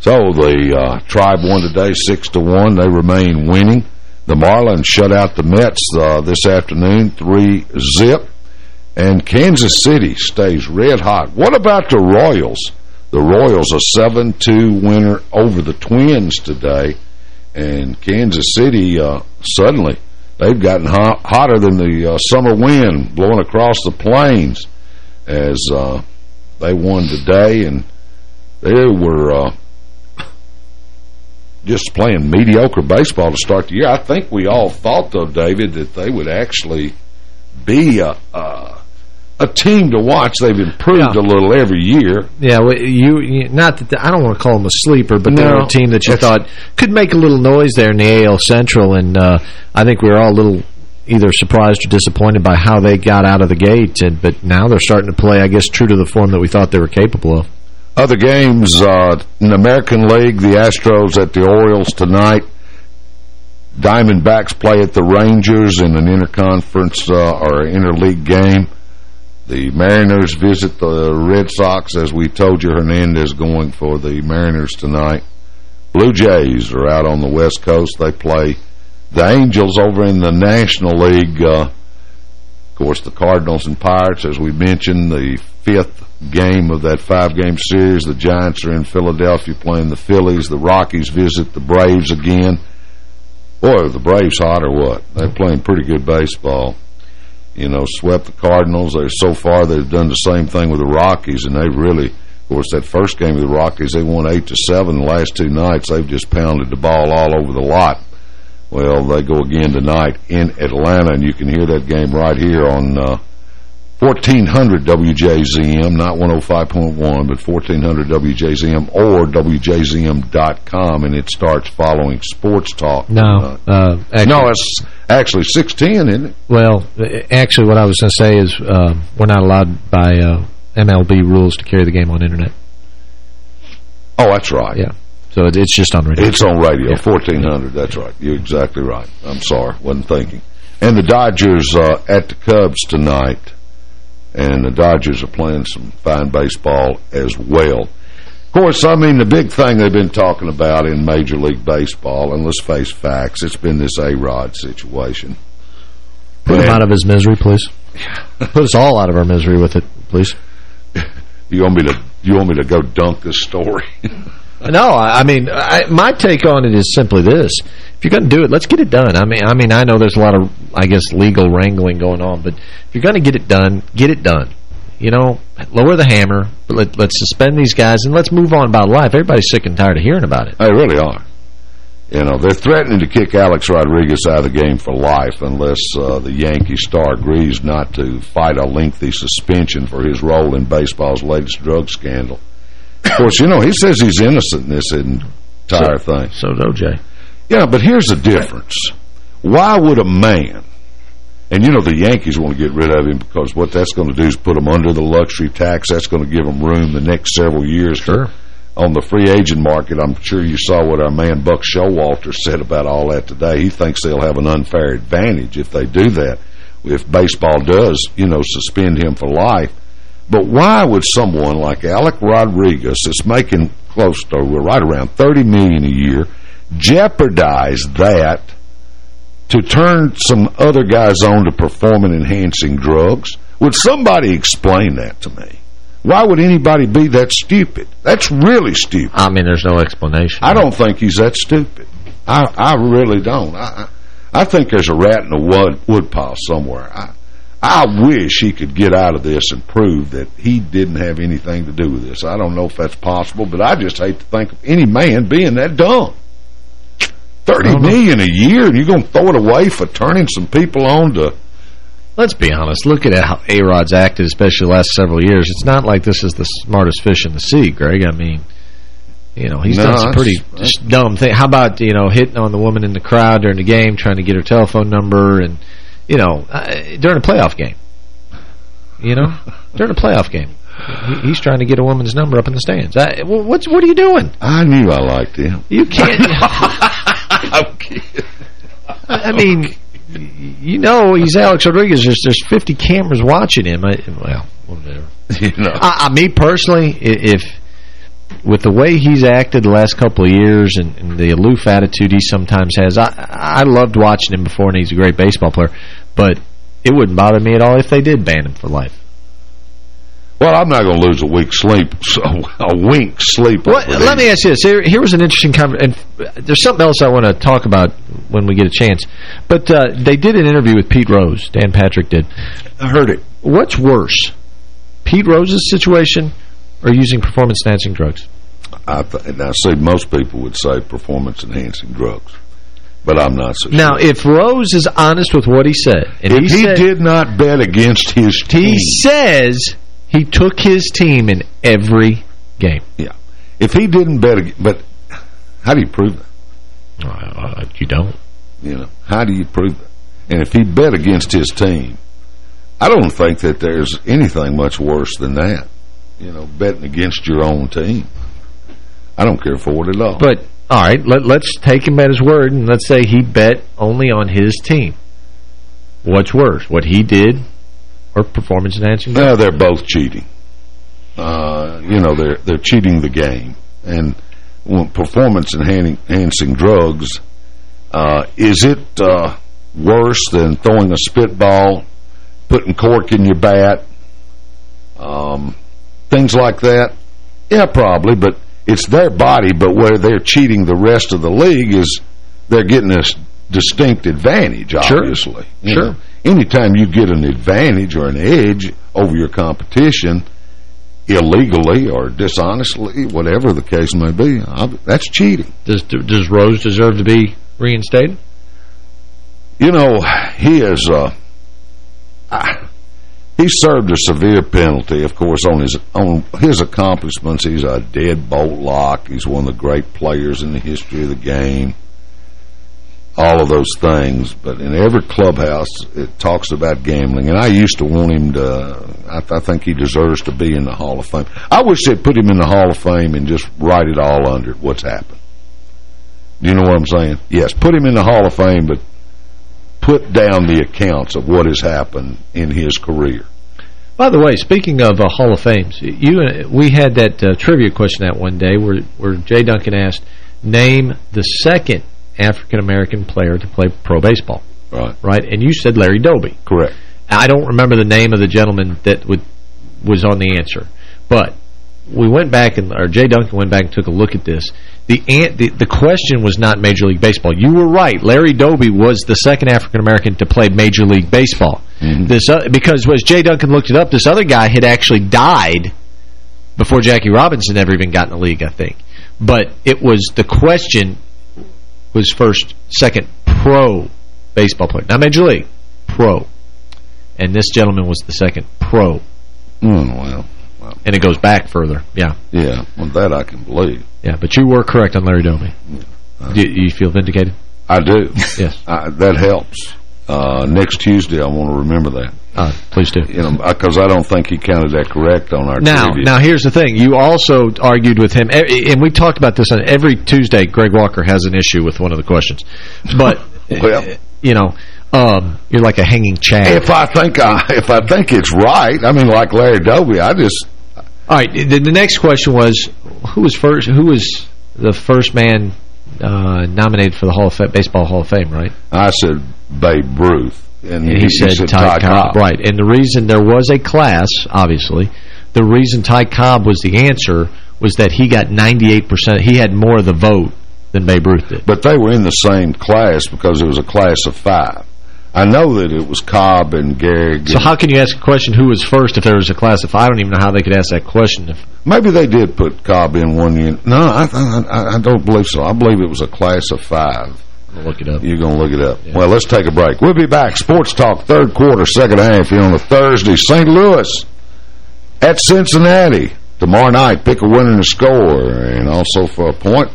So the uh, Tribe won today 6 to one. They remain winning. The Marlins shut out the Mets uh, this afternoon, 3-zip. And Kansas City stays red hot. What about the Royals? The Royals a 7-2 winner over the Twins today. And Kansas City, uh, suddenly, they've gotten hot, hotter than the uh, summer wind blowing across the plains as uh, they won today. And they were uh, just playing mediocre baseball to start the year. I think we all thought, though, David, that they would actually be a, a, a team to watch. They've improved Yeah. a little every year. Yeah, well, you, you not that I don't want to call them a sleeper, but they're a team that you thought could make a little noise there in the AL Central, and uh, I think we were all a little either surprised or disappointed by how they got out of the gate. And, but now they're starting to play, I guess, true to the form that we thought they were capable of. Other games uh, in the American League, the Astros at the Orioles tonight. Diamondbacks play at the Rangers in an interconference uh, or interleague game. The Mariners visit the Red Sox, as we told you, Hernandez going for the Mariners tonight. Blue Jays are out on the West Coast. They play the Angels over in the National League. Uh, of course, the Cardinals and Pirates, as we mentioned, the fifth game of that five-game series. The Giants are in Philadelphia playing the Phillies. The Rockies visit the Braves again. Boy, are the Braves hot or what? They're playing pretty good baseball. You know, swept the Cardinals. They So far, they've done the same thing with the Rockies, and they've really, of course, that first game of the Rockies, they won 8 to seven. The last two nights, they've just pounded the ball all over the lot. Well, they go again tonight in Atlanta, and you can hear that game right here on uh, 1400 WJZM, not 105.1, but 1400 WJZM or WJZM.com, and it starts following Sports Talk. No, uh, actually, no, it's actually 610, isn't it? Well, actually, what I was going to say is uh, we're not allowed by uh, MLB rules to carry the game on Internet. Oh, that's right. Yeah. So it, it's just on radio. It's on radio, 1400, that's right. You're exactly right. I'm sorry, wasn't thinking. And the Dodgers uh, at the Cubs tonight, and the Dodgers are playing some fine baseball as well. Of course, I mean, the big thing they've been talking about in Major League Baseball, and let's face facts, it's been this A-Rod situation. Put him out of his misery, please. Put us all out of our misery with it, please. *laughs* You want me to you want me to go dunk this story? *laughs* No, I mean, I, my take on it is simply this: if you're going to do it, let's get it done. I mean, I mean, I know there's a lot of, I guess, legal wrangling going on, but if you're going to get it done, get it done. You know, lower the hammer, but let, let's suspend these guys and let's move on about life. Everybody's sick and tired of hearing about it. They really are. You know, they're threatening to kick Alex Rodriguez out of the game for life unless uh, the Yankee star agrees not to fight a lengthy suspension for his role in baseball's latest drug scandal. Of course, you know, he says he's innocent in this entire thing. So does OJ. Yeah, but here's the difference. Why would a man, and you know the Yankees want to get rid of him because what that's going to do is put him under the luxury tax. That's going to give him room the next several years Sure. to on the free agent market. I'm sure you saw what our man Buck Showalter said about all that today. He thinks they'll have an unfair advantage if they do that. If baseball does, you know, suspend him for life. But why would someone like Alec Rodriguez, that's making close to right around 30 million a year, jeopardize that to turn some other guys on to performance-enhancing drugs? Would somebody explain that to me? Why would anybody be that stupid? That's really stupid. I mean, there's no explanation. I don't think he's that stupid. I I really don't. I I I think there's a rat in a wood woodpile somewhere. I I wish he could get out of this and prove that he didn't have anything to do with this. I don't know if that's possible, but I just hate to think of any man being that dumb. Thirty million a year, and you're going to throw it away for turning some people on to let's be honest. Look at how A-Rod's acted, especially the last several years. It's not like this is the smartest fish in the sea, Greg. I mean, you know, he's No, done some pretty dumb things. How about, you know, hitting on the woman in the crowd during the game, trying to get her telephone number, and, you know, uh, during a playoff game. You know? *laughs* during a playoff game. He, he's trying to get a woman's number up in the stands. I, what's, what are you doing? I knew I liked him. You can't... *laughs* *laughs* I'm kidding. I mean, you know, he's Alex Rodriguez. There's there's 50 cameras watching him. I, well, whatever. You know. I, I, me personally, if with the way he's acted the last couple of years and, and the aloof attitude he sometimes has, I I loved watching him before, and he's a great baseball player. But it wouldn't bother me at all if they did ban him for life. Well, I'm not going to lose a week's sleep, *laughs* so a wink sleep. Well, let me ask you this. Here, here was an interesting conversation. And there's something else I want to talk about when we get a chance. But uh, they did an interview with Pete Rose. Dan Patrick did. I heard it. What's worse, Pete Rose's situation or using performance-enhancing drugs? I th now, see, most people would say performance-enhancing drugs, but I'm not so Now, if Rose is honest with what he said, and If he, he said- did not bet against his team, he says he took his team in every game. yeah. If he didn't bet, but how do you prove that? Uh, you don't. You know, how do you prove that? And if he bet against his team, I don't think that there's anything much worse than that. You know, betting against your own team. I don't care for it at all. But, all right, let, let's take him at his word, and let's say he bet only on his team. What's worse, what he did or performance-enhancing drugs? No, they're both cheating. Uh, you know, they're they're cheating the game. And performance enhancing, enhancing drugs, uh, is it uh, worse than throwing a spitball, putting cork in your bat, um, things like that? Yeah, probably, but it's their body, but where they're cheating the rest of the league is they're getting a distinct advantage, Sure. obviously. You Sure. know, anytime you get an advantage or an edge over your competition, illegally or dishonestly, whatever the case may be, that's cheating. Does, does Rose deserve to be reinstated? You know, he is, uh, I- he served a severe penalty, of course, on his on his accomplishments. He's a dead bolt lock. He's one of the great players in the history of the game. All of those things, but in every clubhouse, it talks about gambling. And I used to want him to. I, I think he deserves to be in the Hall of Fame. I wish they'd put him in the Hall of Fame and just write it all under what's happened. Do you know what I'm saying? Yes, put him in the Hall of Fame, but put down the accounts of what has happened in his career. By the way, speaking of uh, Hall of Fames, you uh, we had that uh, trivia question that one day where where Jay Duncan asked, "Name the second African American player to play pro baseball." Right. Right, and you said Larry Doby. Correct. I don't remember the name of the gentleman that would was on the answer, but we went back and or Jay Duncan went back and took a look at this. The, the the question was not Major League Baseball. You were right. Larry Doby was the second African American to play Major League Baseball. This uh, because as Jay Duncan looked it up, this other guy had actually died before Jackie Robinson ever even got in the league. I think, but it was the question was first, second pro baseball player, not Major League, pro, and this gentleman was the second pro. Mm, well, well, and it goes back further. Yeah. Yeah, well, that I can believe. Yeah, but you were correct on Larry Doby. Do you, feel vindicated? I do. Yes. I, that helps. Uh, next Tuesday, I want to remember that. Uh, please do. You know, because I don't think he counted that correct on our Now, trivia. now here's the thing. You also argued with him, and we talked about this on every Tuesday. Greg Walker has an issue with one of the questions, but *laughs* Well- you know, um, you're like a hanging chad. If I think I, if I think it's right, I mean, like Larry Doby, I just All right. The, the next question was, who was first? Who was the first man uh, nominated for the Hall of Fame, Baseball Hall of Fame? Right. I said Babe Ruth, and, And he, said, Ty, Cobb. Right. And the reason there was a class, obviously, the reason Ty Cobb was the answer was that he got 98%. He had more of the vote than Babe Ruth did. But they were in the same class because it was a class of five. I know that it was Cobb and Gehrig. So how can you ask a question who was first if there was a class of I don't even know how they could ask that question. If Maybe they did put Cobb in one unit. No, I, I, I don't believe so. I believe it was a class of five. I'll look it up. You're going to look it up. Well, let's take a break. We'll be back. Sports Talk, third quarter, second half here on a Thursday. St. Louis at Cincinnati. Tomorrow night, pick a winner and a score. And also for a point,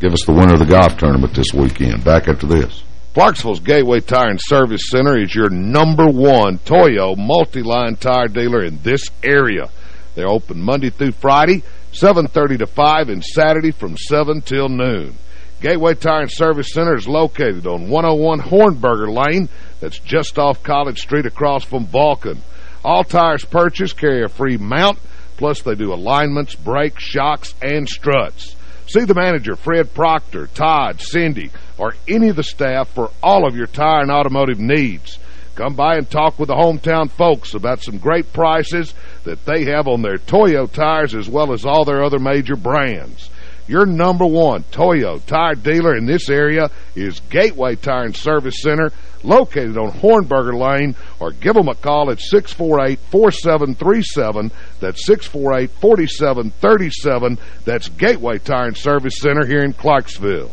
give us the winner of the golf tournament this weekend. Back after this. Clarksville's Gateway Tire and Service Center is your number one Toyo multi-line tire dealer in this area. They're open Monday through Friday, 7.30 to 5, and Saturday from 7 till noon. Gateway Tire and Service Center is located on 101 Hornberger Lane. That's just off College Street across from Vulcan. All tires purchased carry a free mount, plus they do alignments, brakes, shocks, and struts. See the manager, Fred Proctor, Todd, Cindy, or any of the staff for all of your tire and automotive needs. Come by and talk with the hometown folks about some great prices that they have on their Toyo tires as well as all their other major brands. Your number one Toyo tire dealer in this area is Gateway Tire and Service Center, located on Hornberger Lane, or give them a call at 648-4737. That's 648-4737. That's Gateway Tire and Service Center here in Clarksville.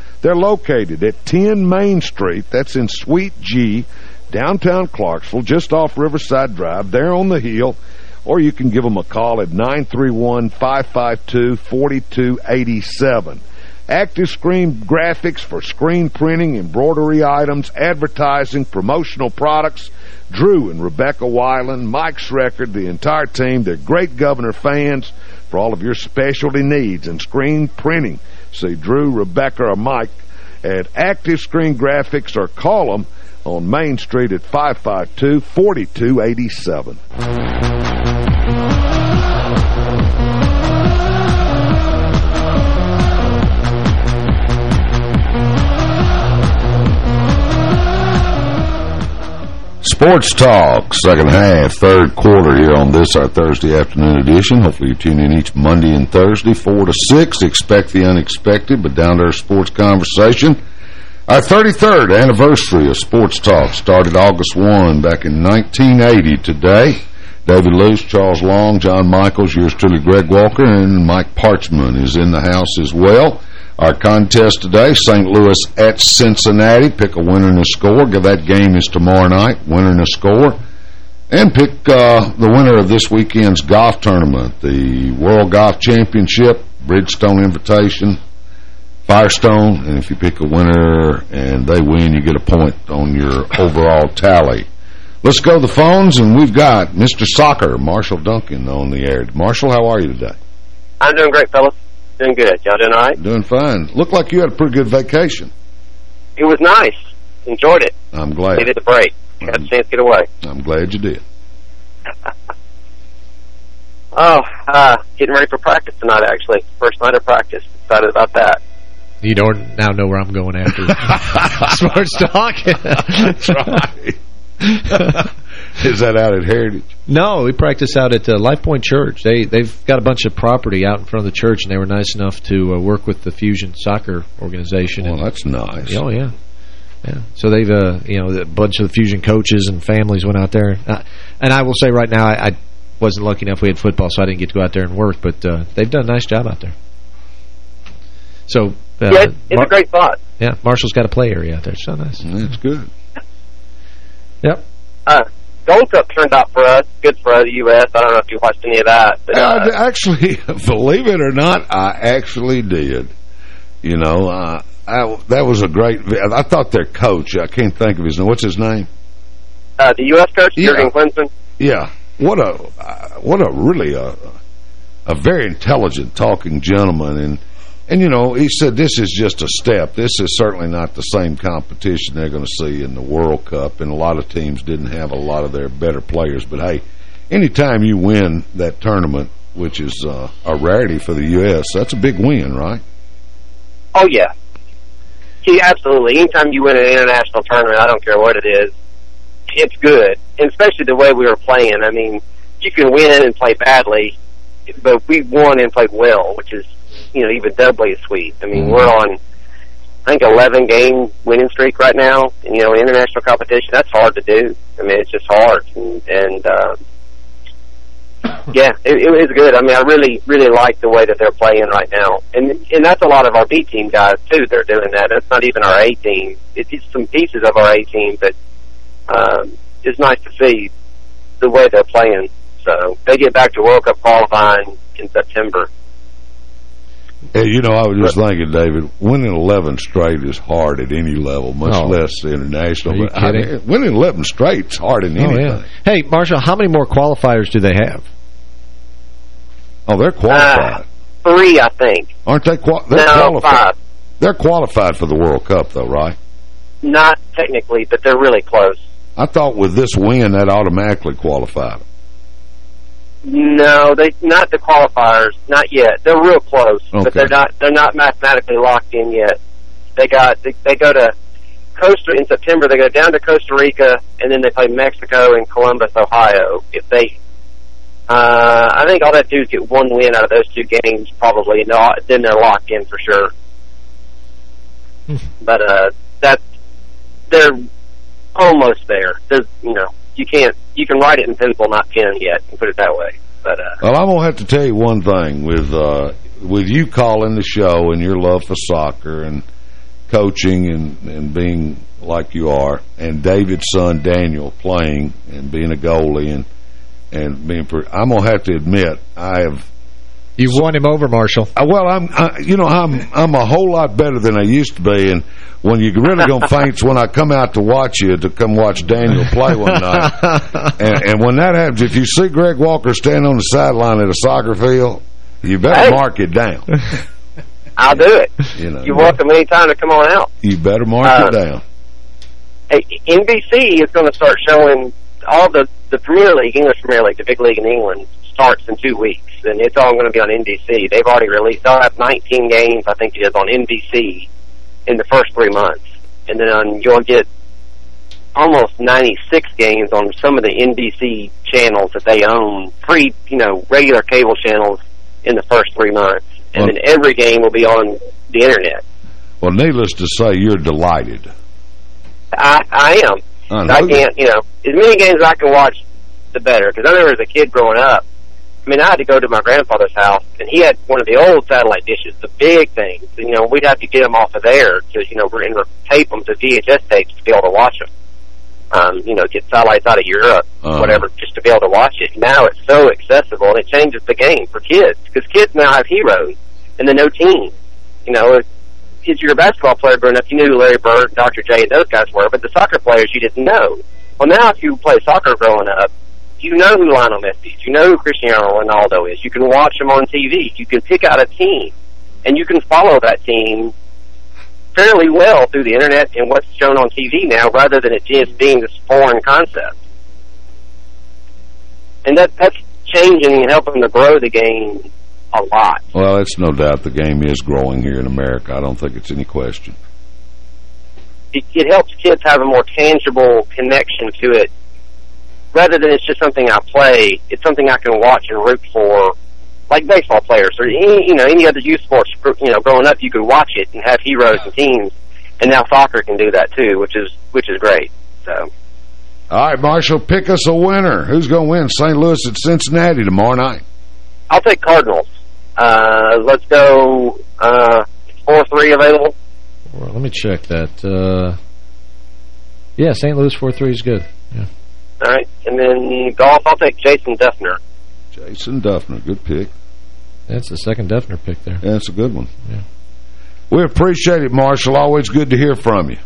They're located at 10 Main Street, that's in Suite G, downtown Clarksville, just off Riverside Drive, there on the hill, or you can give them a call at 931-552-4287. Active Screen Graphics for screen printing, embroidery items, advertising, promotional products. Drew and Rebecca Weiland, Mike Schreckard, the entire team, they're great Governor fans for all of your specialty needs and screen printing. See Drew, Rebecca, or Mike at Active Screen Graphics or call them on Main Street at 552-4287. Sports Talk, second half, third quarter here on this, our Thursday afternoon edition. Hopefully you tune in each Monday and Thursday, 4 to 6. Expect the unexpected, but down to our sports conversation. Our 33rd anniversary of Sports Talk started August 1 back in 1980 today. David Luce, Charles Long, John Michaels, yours truly, Greg Walker, and Mike Parchman is in the house as well. Our contest today, St. Louis at Cincinnati. Pick a winner and a score. Give That game is tomorrow night, winner and a score. And pick uh, the winner of this weekend's golf tournament, the World Golf Championship, Bridgestone Invitation, Firestone. And if you pick a winner and they win, you get a point on your overall tally. Let's go to the phones, and we've got Mr. Soccer, Marshall Duncan, on the air. Marshall, how are you today? I'm doing great, fellas. Doing good. Y'all doing all right? Doing fine. Looked like you had a pretty good vacation. It was nice. Enjoyed it. I'm glad. Needed a break. Got a chance to get away. I'm glad you did. *laughs* oh, uh, getting ready for practice tonight, actually. First night of practice. Excited about that. You don't now know where I'm going after *laughs* sports talk. That's right. *laughs* *laughs* Is that out at Heritage? No, we practice out at uh, Life Point Church. They they've got a bunch of property out in front of the church, and they were nice enough to uh, work with the Fusion Soccer organization. Well, and, that's nice. Oh yeah, yeah. So they've uh, you know a bunch of the Fusion coaches and families went out there, uh, and I will say right now I, I, wasn't lucky enough we had football, so I didn't get to go out there and work, but uh, they've done a nice job out there. So uh, yeah, it's Mar a great spot. Yeah, Marshall's got a play area out there. So nice. That's good. Yep. Uh, Gold Cup turned out for us, good for the U.S. I don't know if you watched any of that. But, uh, uh, actually, *laughs* believe it or not, I actually did. You know, uh, I, that was a great. I thought their coach. I can't think of his name. What's his name? Uh, the U.S. coach, yeah. Jurgen Klinsmann. Yeah. What a what a really a a very intelligent talking gentleman and. And, you know, he said this is just a step. This is certainly not the same competition they're going to see in the World Cup, and a lot of teams didn't have a lot of their better players. But, hey, anytime you win that tournament, which is uh, a rarity for the U.S., that's a big win, right? Oh, yeah. See, absolutely. Anytime you win an international tournament, I don't care what it is, it's good, and especially the way we were playing. I mean, you can win and play badly, but we won and played well, which is you know even doubly sweet. I mean, we're on I think 11 game winning streak right now. And, you know, international competition that's hard to do. I mean, it's just hard, and, and uh, yeah, it, it was good. I mean, I really, really like the way that they're playing right now, and and that's a lot of our B team guys too. They're doing that. That's not even our A team. It's some pieces of our A team, but um, it's nice to see the way they're playing. So they get back to World Cup qualifying in September. Hey, you know, I was just thinking, David, winning 11 straight is hard at any level, much Oh. less international. Are you But I- kidding? winning 11 straight is hard in Oh, anything. yeah. Hey, Marshall, how many more qualifiers do they have? Oh, they're qualified. Uh, three, I think. Aren't they qual they're No, qualified? five. They're qualified for the World Cup, though, right? Not technically, but they're really close. I thought with this win, that automatically qualified them. No, they not the qualifiers, not yet. They're real close, Okay. but they're not they're not mathematically locked in yet. They got they, they go to Costa in September. They go down to Costa Rica, and then they play Mexico and Columbus, Ohio. If they, uh, I think all they do is get one win out of those two games, probably. No, then they're locked in for sure. but uh, that they're almost there. There's, you know, you can't you can write it in pencil, not pen yet, put it that way. But uh, Well, I'm gonna have to tell you one thing with uh, with you calling the show and your love for soccer and coaching and and being like you are, and David's son Daniel playing and being a goalie and and being. I'm gonna have to admit I have. You've won him over, Marshall. Uh, well, I'm, I, you know, I'm, I'm a whole lot better than I used to be, and when you're really gonna *laughs* faint's when I come out to watch you to come watch Daniel play one night, *laughs* and, and when that happens, if you see Greg Walker stand on the sideline at a soccer field, you better Hey. mark it down. *laughs* I'll do it. You know, You're welcome anytime to come on out. you better mark Uh, it down. Hey, NBC is going to start showing all the the Premier League, English Premier League, the big league in England, starts in two weeks, and it's all going to be on NBC. They've already released. They'll have 19 games, I think it is, on NBC in the first three months, and then um, you'll get almost 96 games on some of the NBC channels that they own, free, you know, regular cable channels in the first three months, and Well- then every game will be on the internet. Well, needless to say, you're delighted. I, I am. I I, can't, you know, as many games as I can watch, the better. Because I remember as a kid growing up, I mean, I had to go to my grandfather's house, and he had one of the old satellite dishes, the big things. And, you know, we'd have to get them off of there to, you know, we're and tape them to VHS tapes to be able to watch them. Um, you know, get satellites out of Europe, Uh-huh. whatever, just to be able to watch it. Now it's so accessible, and it changes the game for kids because kids now have heroes, and then no team. You know, if, if you're a basketball player growing up, you knew who Larry Bird, Dr. J, and those guys were, but the soccer players you didn't know. Well, now if you play soccer growing up, you know who Lionel Messi is. You know who Cristiano Ronaldo is. You can watch them on TV. You can pick out a team, and you can follow that team fairly well through the internet and what's shown on TV now, rather than it just being this foreign concept. And that that's changing and helping to grow the game a lot. Well, it's no doubt the game is growing here in America. I don't think it's any question. it, it helps kids have a more tangible connection to it rather than it's just something I play. It's something I can watch and root for, like baseball players or any you know any other youth sports. You know, growing up, you could watch it and have heroes and teams, and now soccer can do that too, which is which is great. So All right, Marshall, pick us a winner. Who's going to win? St. Louis at Cincinnati tomorrow night. I'll take Cardinals. Uh, let's go uh, four three available. Well, let me check that. Uh, yeah, St. Louis 4-3 is good. Yeah. All right, and then golf. I'll take Jason Dufner. Jason Dufner, good pick. That's the second Dufner pick there. Yeah, that's a good one. Yeah. We appreciate it, Marshall. Always good to hear from you.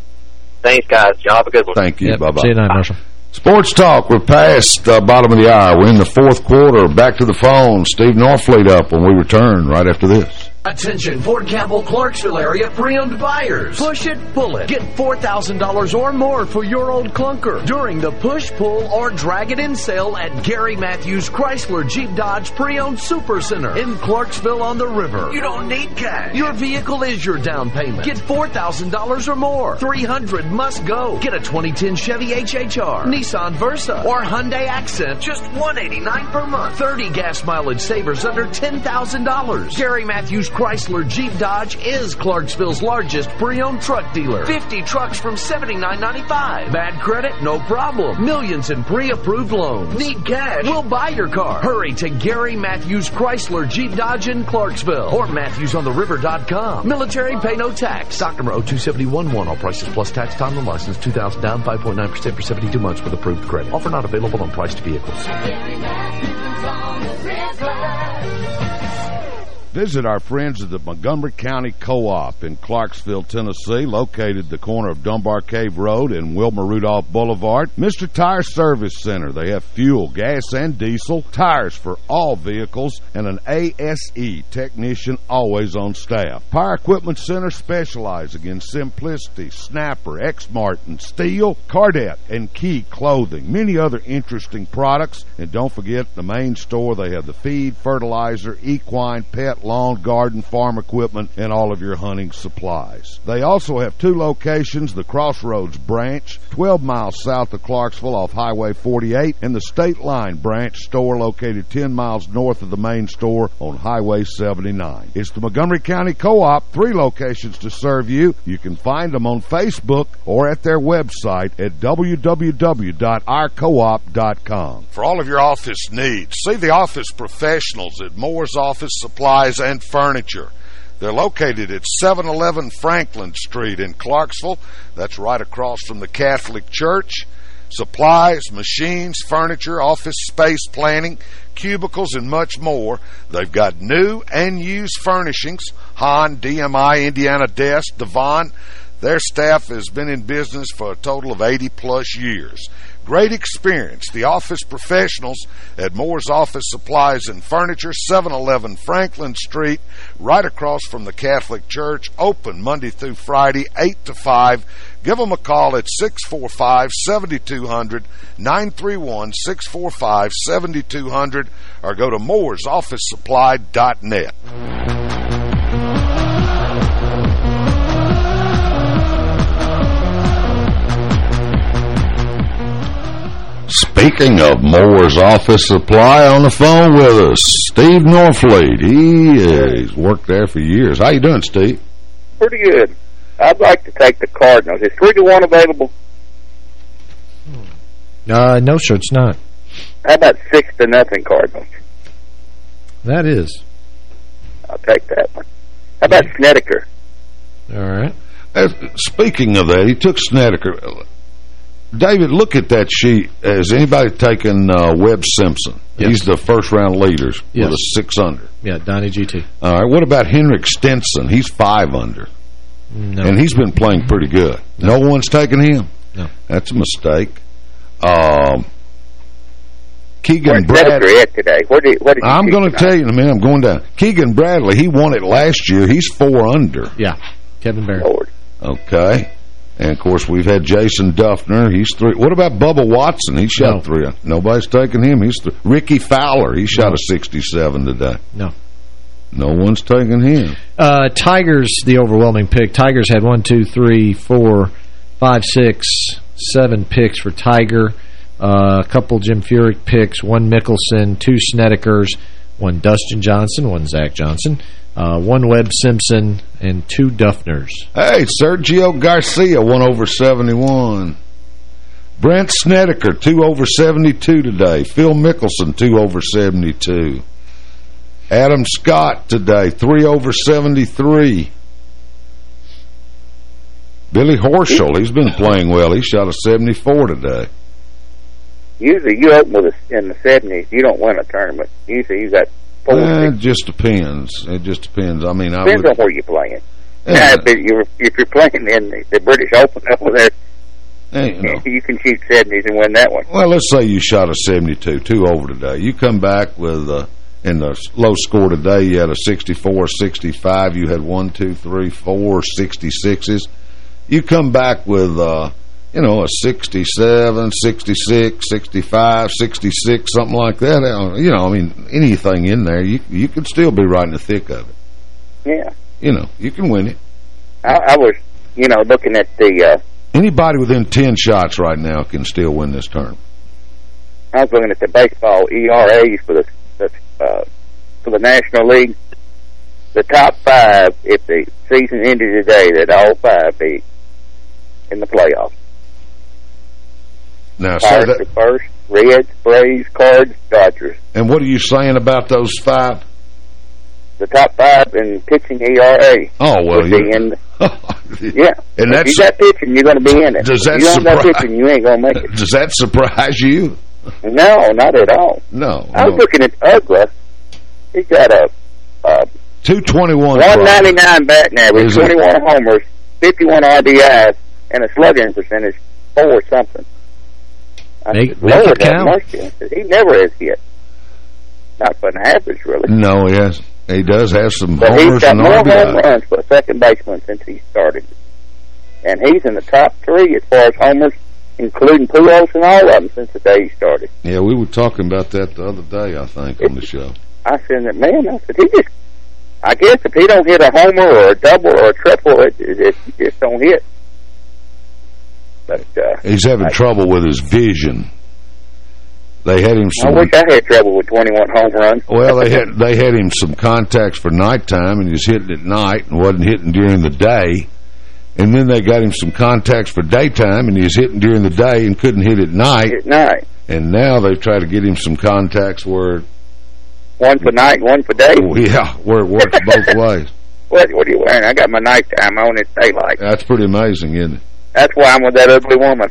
Thanks, guys. Y'all have a good one. Thank you. Yep. Bye-bye. See you tonight, Marshall. Sports Talk, we're past the bottom of the hour. We're in the fourth quarter. Back to the phone. Steve Norfleet up when we return right after this. Attention Fort Campbell Clarksville area pre-owned buyers. Push it, pull it. Get $4,000 or more for your old clunker during the push, pull, or drag it in sale at Gary Matthews Chrysler Jeep Dodge Pre-Owned Super Center in Clarksville on the river. You don't need cash. Your vehicle is your down payment. Get $4,000 or more. 300 must go. Get a 2010 Chevy HHR, Nissan Versa, or Hyundai Accent. Just 189 per month. 30 gas mileage savers under $10,000. Gary Matthews Chrysler Jeep Dodge is Clarksville's largest pre-owned truck dealer. 50 trucks from $79.95. Bad credit? No problem. Millions in pre-approved loans. Need cash? We'll buy your car. Hurry to Gary Matthews Chrysler Jeep Dodge in Clarksville or MatthewsOnTheRiver.com. Military pay no tax. Stock number 02711. All prices plus tax. Time and license. 2000 down. 5.9% for 72 months with approved credit. Offer not available on priced vehicles. Visit our friends at the Montgomery County Co-op in Clarksville, Tennessee, located the corner of Dunbar Cave Road and Wilma Rudolph Boulevard. Mr. Tire Service Center. They have fuel, gas, and diesel, tires for all vehicles, and an ASE technician always on staff. Power Equipment Center specializes in Simplicity, Snapper, X-Martin, Stihl, Cardette, and Key Clothing. Many other interesting products. And don't forget the main store. They have the feed, fertilizer, equine, pet, lawn, garden, farm equipment, and all of your hunting supplies. They also have two locations, the Crossroads branch, 12 miles south of Clarksville off Highway 48, and the State Line branch store located 10 miles north of the main store on Highway 79. It's the Montgomery County Co-op, three locations to serve you. You can find them on Facebook or at their website at www.ourcoop.com. For all of your office needs, see the office professionals at Moore's Office Supplies and Furniture. They're located at 711 Franklin Street in Clarksville. That's right across from the Catholic Church. Supplies, machines, furniture, office space planning, cubicles, and much more. They've got new and used furnishings, Han, DMI, Indiana Desk, Devon. Their staff has been in business for a total of 80-plus years. Great experience. The office professionals at Moore's Office Supplies and Furniture, 711 Franklin Street, right across from the Catholic Church, open Monday through Friday, 8 to 5. Give them a call at 645-7200, 931-645-7200, or go to mooresofficesupply.net. Speaking of Moore's Office Supply, on the phone with us, Steve Norfleet. He uh, he's worked there for years. How you doing, Steve? Pretty good. I'd like to take the Cardinals. Is three to one available? Uh, no, sir, it's not. How about six to nothing Cardinals? That is. I'll take that one. How about Snedeker? All right. Uh, speaking of that, he took Snedeker. David, look at that sheet. Has anybody taken uh, Webb Simpson? Yes. He's the first-round leaders Yes. with a six under. Yeah, Donnie GT. All right, what about Henrik Stenson? He's five under. No. And he's been playing pretty good. No, one's taken him? No. That's a mistake. Um, Keegan Bradley. At today? Where did, what did you I'm going to tell you in a minute. I'm going down. Keegan Bradley, he won it last year. He's four under. Yeah, Kevin Barron. Lord. Okay. And, of course, we've had Jason Dufner. He's three. What about Bubba Watson? He shot No. three. Nobody's taking him. He's th Rickie Fowler. He shot a 67 today. No. No one's taking him. Uh, Tigers, the overwhelming pick. Tigers had one, two, three, four, five, six, seven picks for Tiger. Uh, a couple Jim Furyk picks, one Mickelson, two Snedekers, one Dustin Johnson, one Zach Johnson, uh, one Webb Simpson, and two Dufners. Hey, Sergio Garcia, one over 71. Brandt Snedeker, two over 72 today. Phil Mickelson, two over 72. Adam Scott today, three over 73. Billy Horschel, he's been playing well. He shot a 74 today. Usually you open with a, in the 70s, you don't win a tournament. Usually you got four, Eh, it just depends. It just depends. I mean, I Depends would, on where you're playing. Yeah. Now, if you're, if you're playing in the, the British Open over there, you know. you can shoot 70s and win that one. Well, let's say you shot a 72, two over today. You come back with, uh, in the low score today, you had a 64, 65. You had one, two, three, four 66s. You come back with, uh, you know, a 67, 66, 65, 66, something like that. You know, I mean, anything in there, you you could still be right in the thick of it. Yeah. You know, you can win it. I, I was, you know, looking at the, uh, Anybody within 10 shots right now can still win this tournament. I was looking at the baseball ERAs for the, the uh, for the National League. The top five, if the season ended today, that all five be in the playoffs. Now, say that, are first, Reds, Braves, Cards, Dodgers. and what are you saying about those five? The top five in pitching ERA. Oh, well, be in. *laughs* yeah, And if that's- you got pitching, you're going to be in it. Does that if you don't got surprise- pitching, you ain't going to make it. *laughs* Does that surprise you? No, not at all. No. I was no. looking at Uggla. He got a uh, 221. 199 batting average, Is 21 homers, 51 RBIs, and a slugging percentage four something. Make- make it count. I He never has hit. Not for an average, really. No, yes. He does have some But he's homers got and more home RBI. runs for a second baseman since he started. And he's in the top three as far as homers, including Pujols and all of them since the day he started. Yeah, we were talking about that the other day, I think, on the show. I said, man, I said, he just, I guess if he don't hit a homer or a double or a triple, it, it, it just don't hit. But, uh, He's having trouble with his vision. They had him some... I wish I had trouble with 21 home runs. Well, they had *laughs* they had him some contacts for nighttime, and he was hitting at night and wasn't hitting during the day. And then they got him some contacts for daytime, and he was hitting during the day and couldn't hit at night. At night. And now they've tried to get him some contacts where, One for night, one for day. oh, yeah, where it works both *laughs* ways. What, what are you wearing? I got my nighttime on. It's daylight. That's pretty amazing, isn't it? That's why I'm with that ugly woman.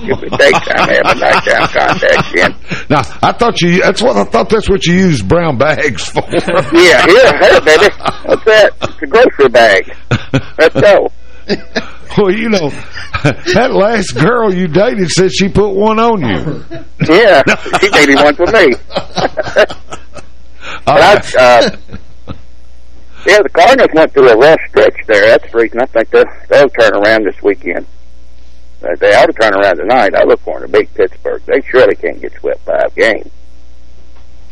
Give me daytime, have my nighttime contacts in. Now, I thought you, that's what, I thought that's what you use brown bags for. Yeah, here, here, baby. What's that? It's a grocery bag. Let's go. Well, you know, that last girl you dated said she put one on you. Yeah, she dated one for me. but I, uh, yeah, the Cardinals went through a rough stretch there. That's the reason I think they'll, they'll turn around this weekend. Uh, they ought to turn around tonight. I look for them to beat Pittsburgh. They surely can't get swept five games.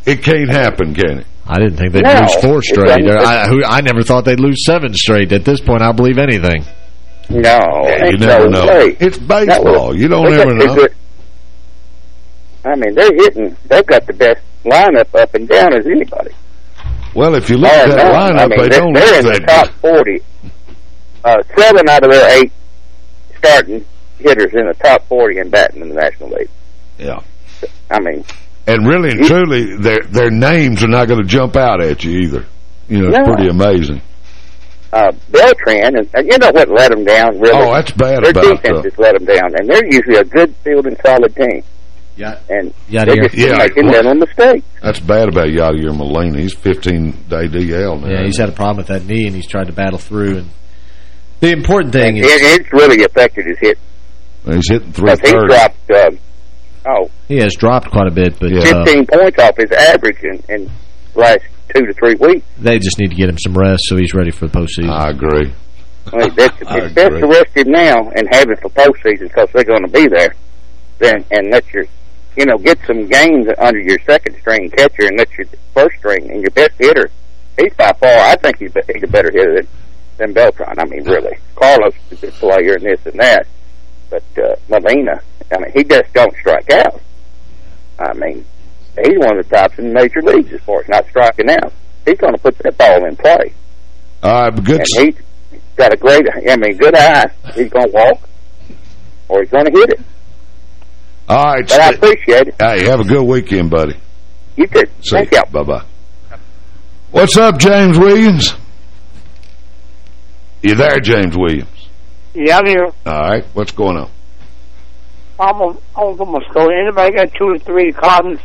It can't happen, can it? I didn't think they'd No, lose four straight. I, who, I never thought they'd lose seven straight. At this point, I'll believe anything. No, Yeah, you never no know. way. It's baseball. was- You don't they got ever know. good- I mean, they're hitting. They've got the best lineup up and down as anybody. Well, if you look at that none. lineup, I mean, they they're, don't they're in the top good. 40. Uh, seven out of their eight starting hitters in the top 40 in batting in the National League. Yeah. I mean, And really and truly, their their names are not going to jump out at you either. You know, it's No. pretty amazing. uh, Beltran, and, and you know what let them down, really? Oh, that's bad Their defense has let them down, and they're usually a good field and solid team. Yeah. And Yeah, they're dear. just Yeah, making well- little mistakes. That's bad about Yadier Molina. He's 15-day DL now. Yeah, he's had a problem with that knee, and he's tried to battle through. And the important thing It, is it's really affected his hit. He's hitting Because he dropped, uh, oh, he has dropped quite a bit, but uh, 15 points off his average in, in last two to three weeks. they just need to get him some rest so he's ready for the postseason. I agree. I mean, that's, *laughs* I it's best to rest him now and have him for postseason because they're going to be there. Then and let your, you know, get some games under your second string catcher and let your first string and your best hitter. He's by far, I think he's, he's a better hitter than, than Beltran. I mean, really, Carlos is a good player and this and that, but uh, Molina, I mean, he just don't strike out. I mean, he's one of the tops in the major leagues as far as not striking out. He's going to put that ball in play. But good. And he's got a great, I mean, good eye. He's going to walk or he's going to hit it. All right. But I appreciate it. Hey, have a good weekend, buddy. You too. See Thank you. you. Bye-bye. What's up, James Williams? You there, James Williams? Yeah, I'm here. All right. What's going on? I'm a, I'm from a store. Anybody got two to three cartons?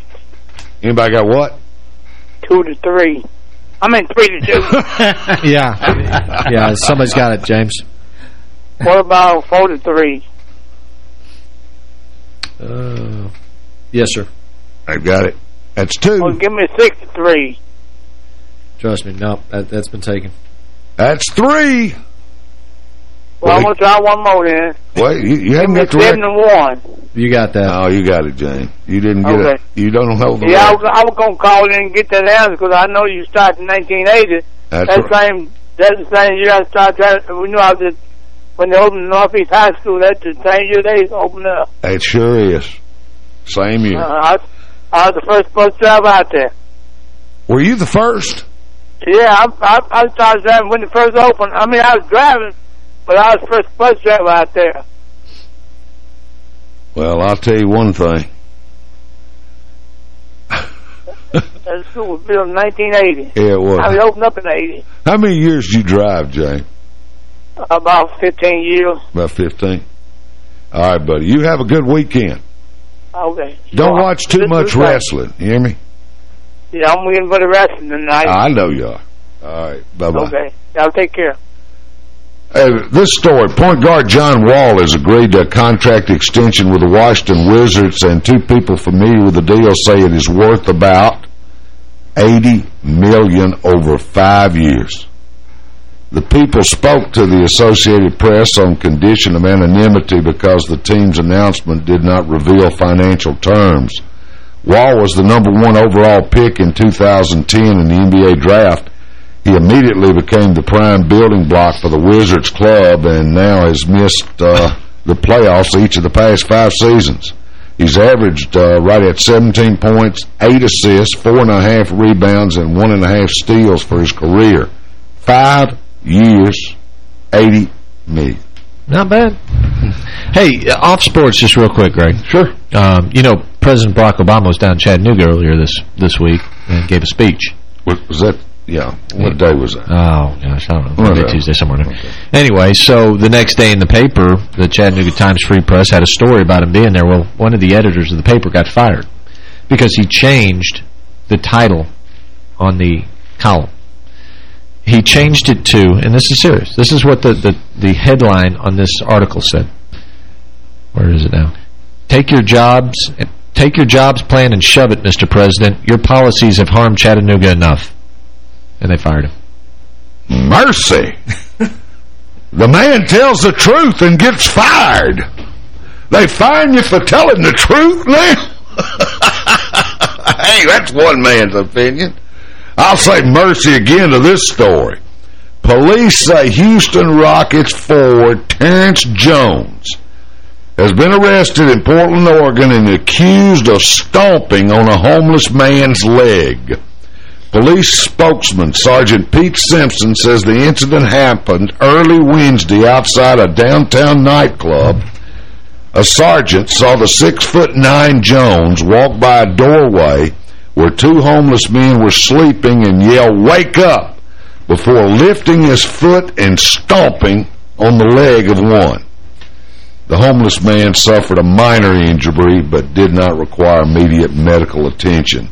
Anybody got what? Two to three. I mean three to two. *laughs* yeah, yeah. Somebody's got it, James. what about four to three? Uh, yes, sir. I've got it. That's two. Well, give me 63. Trust me, no, that, that's been taken. That's three. Well, I'm going to try one more then. Wait, you, you haven't Give me got the record. 71. You got that. Oh, you got it, Jane. You didn't get Okay. it. You don't know the Yeah, I record. was, I was going to call in and get that answer because I know you started in 1980. That's That right. same, that's the same year I started we knew I was, when they opened Northeast High School, that's the same year they opened up. It sure is. Same year. Uh, I, I was the first bus driver out there. Were you the first? Yeah, I, I, I started driving when it first opened. I mean, I was driving, but I was the first bus driver out there. Well, I'll tell you one thing. That school was built in 1980. Yeah, it was. I was opened up in 80. How many years did you drive, Jane? About 15 years. About 15? All right, buddy. You have a good weekend. Okay. Don't So, watch too much wrestling. You hear me? Yeah, I'm waiting for the wrestling tonight. I know you are. All right. Bye-bye. Okay. Y'all take care. Hey, this story, point guard John Wall has agreed to a contract extension with the Washington Wizards, and two people familiar with the deal say it is worth about 80 million over five years. The people spoke to the Associated Press on condition of anonymity because the team's announcement did not reveal financial terms. Wall was the number one overall pick in 2010 in the NBA draft. He immediately became the prime building block for the Wizards club and now has missed uh, the playoffs each of the past five seasons. He's averaged uh, right at 17 points, 8 assists, 4.5 rebounds, and 1.5 steals for his career. Five years, 80 million. Not bad. *laughs* Hey, uh, off sports just real quick, Greg. Sure. Um, you know, President Barack Obama was down in Chattanooga earlier this this week and gave a speech. Was, was that, yeah, what day was that? Oh, gosh, I don't know. Monday, Whatever. Tuesday, somewhere in there. Anyway, so the next day in the paper, the Chattanooga Times Free Press had a story about him being there. Well, one of the editors of the paper got fired because he changed the title on the column. He changed it to, and this is serious, this is what the, the, the headline on this article said. Where is it now? Take your jobs, take your jobs plan and shove it, Mr. President. Your policies have harmed Chattanooga enough. And they fired him. Mercy. *laughs* the man tells the truth and gets fired. They fine you for telling the truth now? *laughs* hey, that's one man's opinion. I'll say mercy again to this story. Police say Houston Rockets forward Terrence Jones has been arrested in Portland, Oregon and accused of stomping on a homeless man's leg. Police spokesman Sergeant Pete Simpson says the incident happened early Wednesday outside a downtown nightclub. A sergeant saw the six-foot-nine Jones walk by a doorway where two homeless men were sleeping and yell, wake up, before lifting his foot and stomping on the leg of one. The homeless man suffered a minor injury but did not require immediate medical attention.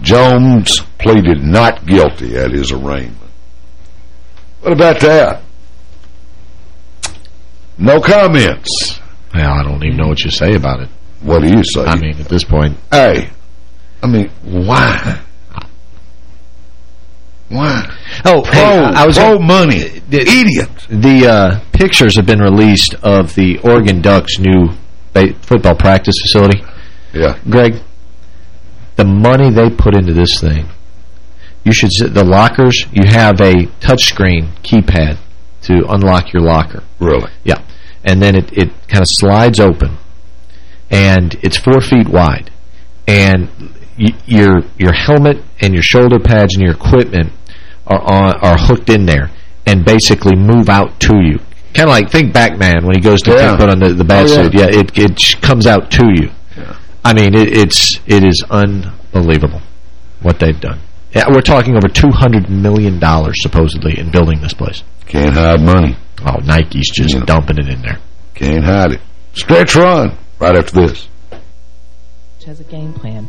Jones pleaded not guilty at his arraignment. What about that? No comments. Well, I don't even know what you say about it. What do you say? I mean, at this point. Hey, I mean, why? Why? Oh, Pro, hey, I was pro gonna- money. The, Idiot. The uh, pictures have been released of the Oregon Ducks' new football practice facility. Yeah. Greg, the money they put into this thing, you should the lockers, you have a touchscreen keypad to unlock your locker. Really? Yeah. And then it, it kind of slides open, and it's four feet wide. And your your helmet and your shoulder pads and your equipment are on, are hooked in there and basically move out to you. Kind of like, think Batman when he goes to Yeah. put on the, the bat Oh, yeah. suit. Yeah, it, it comes out to you. I mean, it, it's it is unbelievable what they've done. Yeah, we're talking over $200 million supposedly in building this place. Can't hide money. Oh, Nike's just dumping it in there. Can't hide it. Stretch run right after this. has a game plan,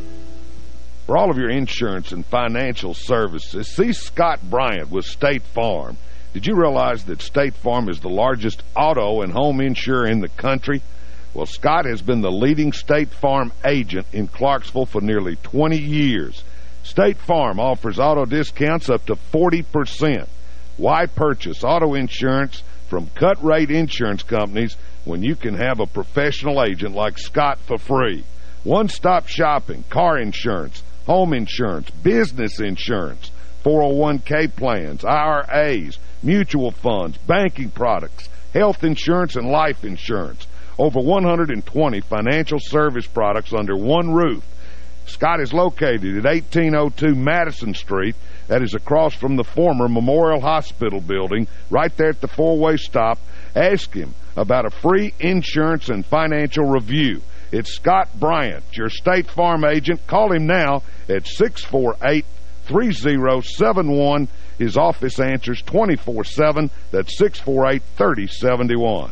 For all of your insurance and financial services, see Scott Bryant with State Farm. Did you realize that State Farm is the largest auto and home insurer in the country? Well, Scott has been the leading State Farm agent in Clarksville for nearly 20 years. State Farm offers auto discounts up to 40%. Why purchase auto insurance from cut-rate insurance companies when you can have a professional agent like Scott for free? One-stop shopping, car insurance, home insurance, business insurance, 401k plans, IRAs, mutual funds, banking products, health insurance, and life insurance. Over 120 financial service products under one roof. Scott is located at 1802 Madison Street. That is across from the former Memorial Hospital building, right there at the four-way stop. Ask him about a free insurance and financial review. It's Scott Bryant, your State Farm agent. Call him now at 648-3071. His office answers 24-7. That's 648-3071.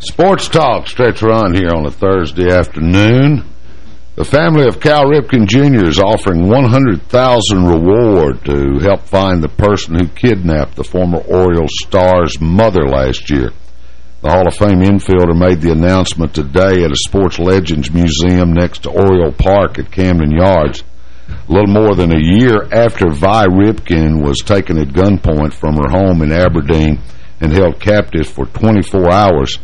Sports Talk stretch run here on a Thursday afternoon. The family of Cal Ripken Jr. is offering 100,000 reward to help find the person who kidnapped the former Orioles star's mother last year. The Hall of Fame infielder made the announcement today at a Sports Legends Museum next to Oriole Park at Camden Yards. A little more than a year after Vi Ripken was taken at gunpoint from her home in Aberdeen and held captive for 24 hours,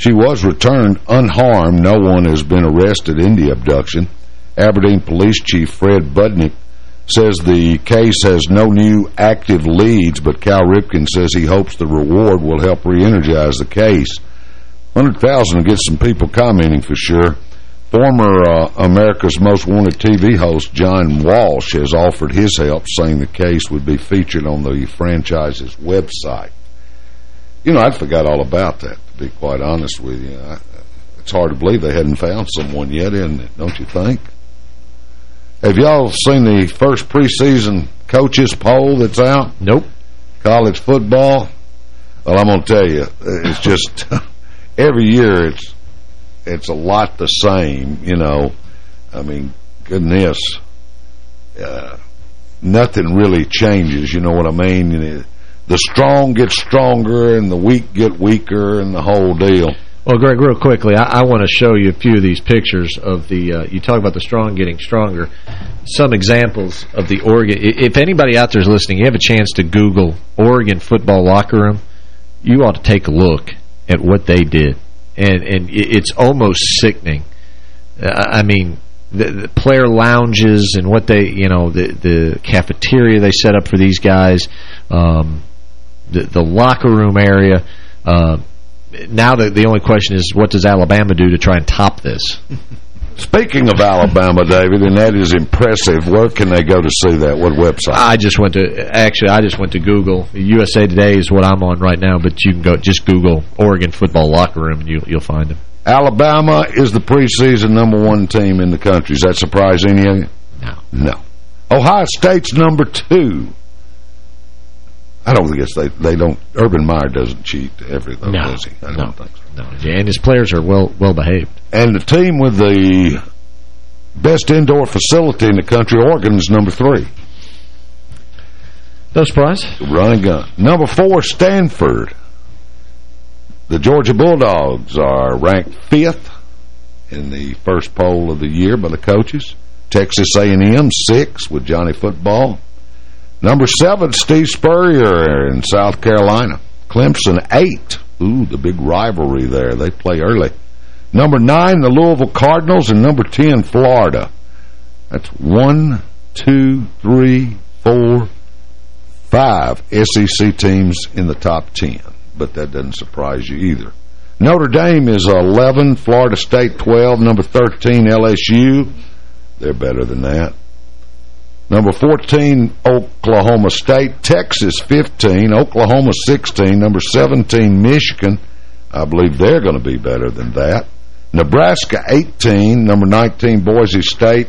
she was returned unharmed. No one has been arrested in the abduction. Aberdeen Police Chief Fred Budnick says the case has no new active leads, but Cal Ripken says he hopes the reward will help re-energize the case. 100000 will get some people commenting for sure. Former uh, America's Most Wanted TV host John Walsh has offered his help, saying the case would be featured on the franchise's website. You know, I forgot all about that, to be quite honest with you. I, it's hard to believe they hadn't found someone yet, isn't it? Don't you think? Have y'all seen the first preseason coaches poll that's out? Nope. College football? Well, I'm going to tell you, it's just *laughs* every year it's it's a lot the same, you know. I mean, goodness, uh, nothing really changes, you know what I mean? The strong get stronger and the weak get weaker and the whole deal. Well, Greg, real quickly, I, I want to show you a few of these pictures of the, uh, you talk about the strong getting stronger, some examples of the Oregon, if anybody out there is listening, you have a chance to Google Oregon football locker room, you ought to take a look at what they did. And, and it's almost sickening. Uh, I mean, the, the, player lounges and what they, you know, the, the cafeteria they set up for these guys, um, the, the locker room area, uh, now the, the only question is what does Alabama do to try and top this? *laughs* Speaking of Alabama, David, and that is impressive, where can they go to see that? What website? I just went to, actually, I just went to Google. USA Today is what I'm on right now, but you can go just Google Oregon football locker room and you, you'll find them. Alabama is the preseason number one team in the country. Does that surprise any of you? No. No. Ohio State's number two. I don't think it's they they don't Urban Meyer doesn't cheat everything, no, does he? I no, don't think so. No, and his players are well well behaved. And the team with the best indoor facility in the country, Oregon, is number three. No surprise. Run and gun. Number four, Stanford. The Georgia Bulldogs are ranked fifth in the first poll of the year by the coaches. Texas A&M, six with Johnny Football. Number seven, Steve Spurrier in South Carolina. Clemson, eight. Ooh, the big rivalry there. They play early. Number nine, the Louisville Cardinals, and number ten, Florida. That's one, two, three, four, five SEC teams in the top ten. But that doesn't surprise you either. Notre Dame is 11, Florida State 12, number 13, LSU. They're better than that. Number 14, Oklahoma State. Texas, 15. Oklahoma, 16. Number 17, Michigan. I believe they're going to be better than that. Nebraska, 18. Number 19, Boise State.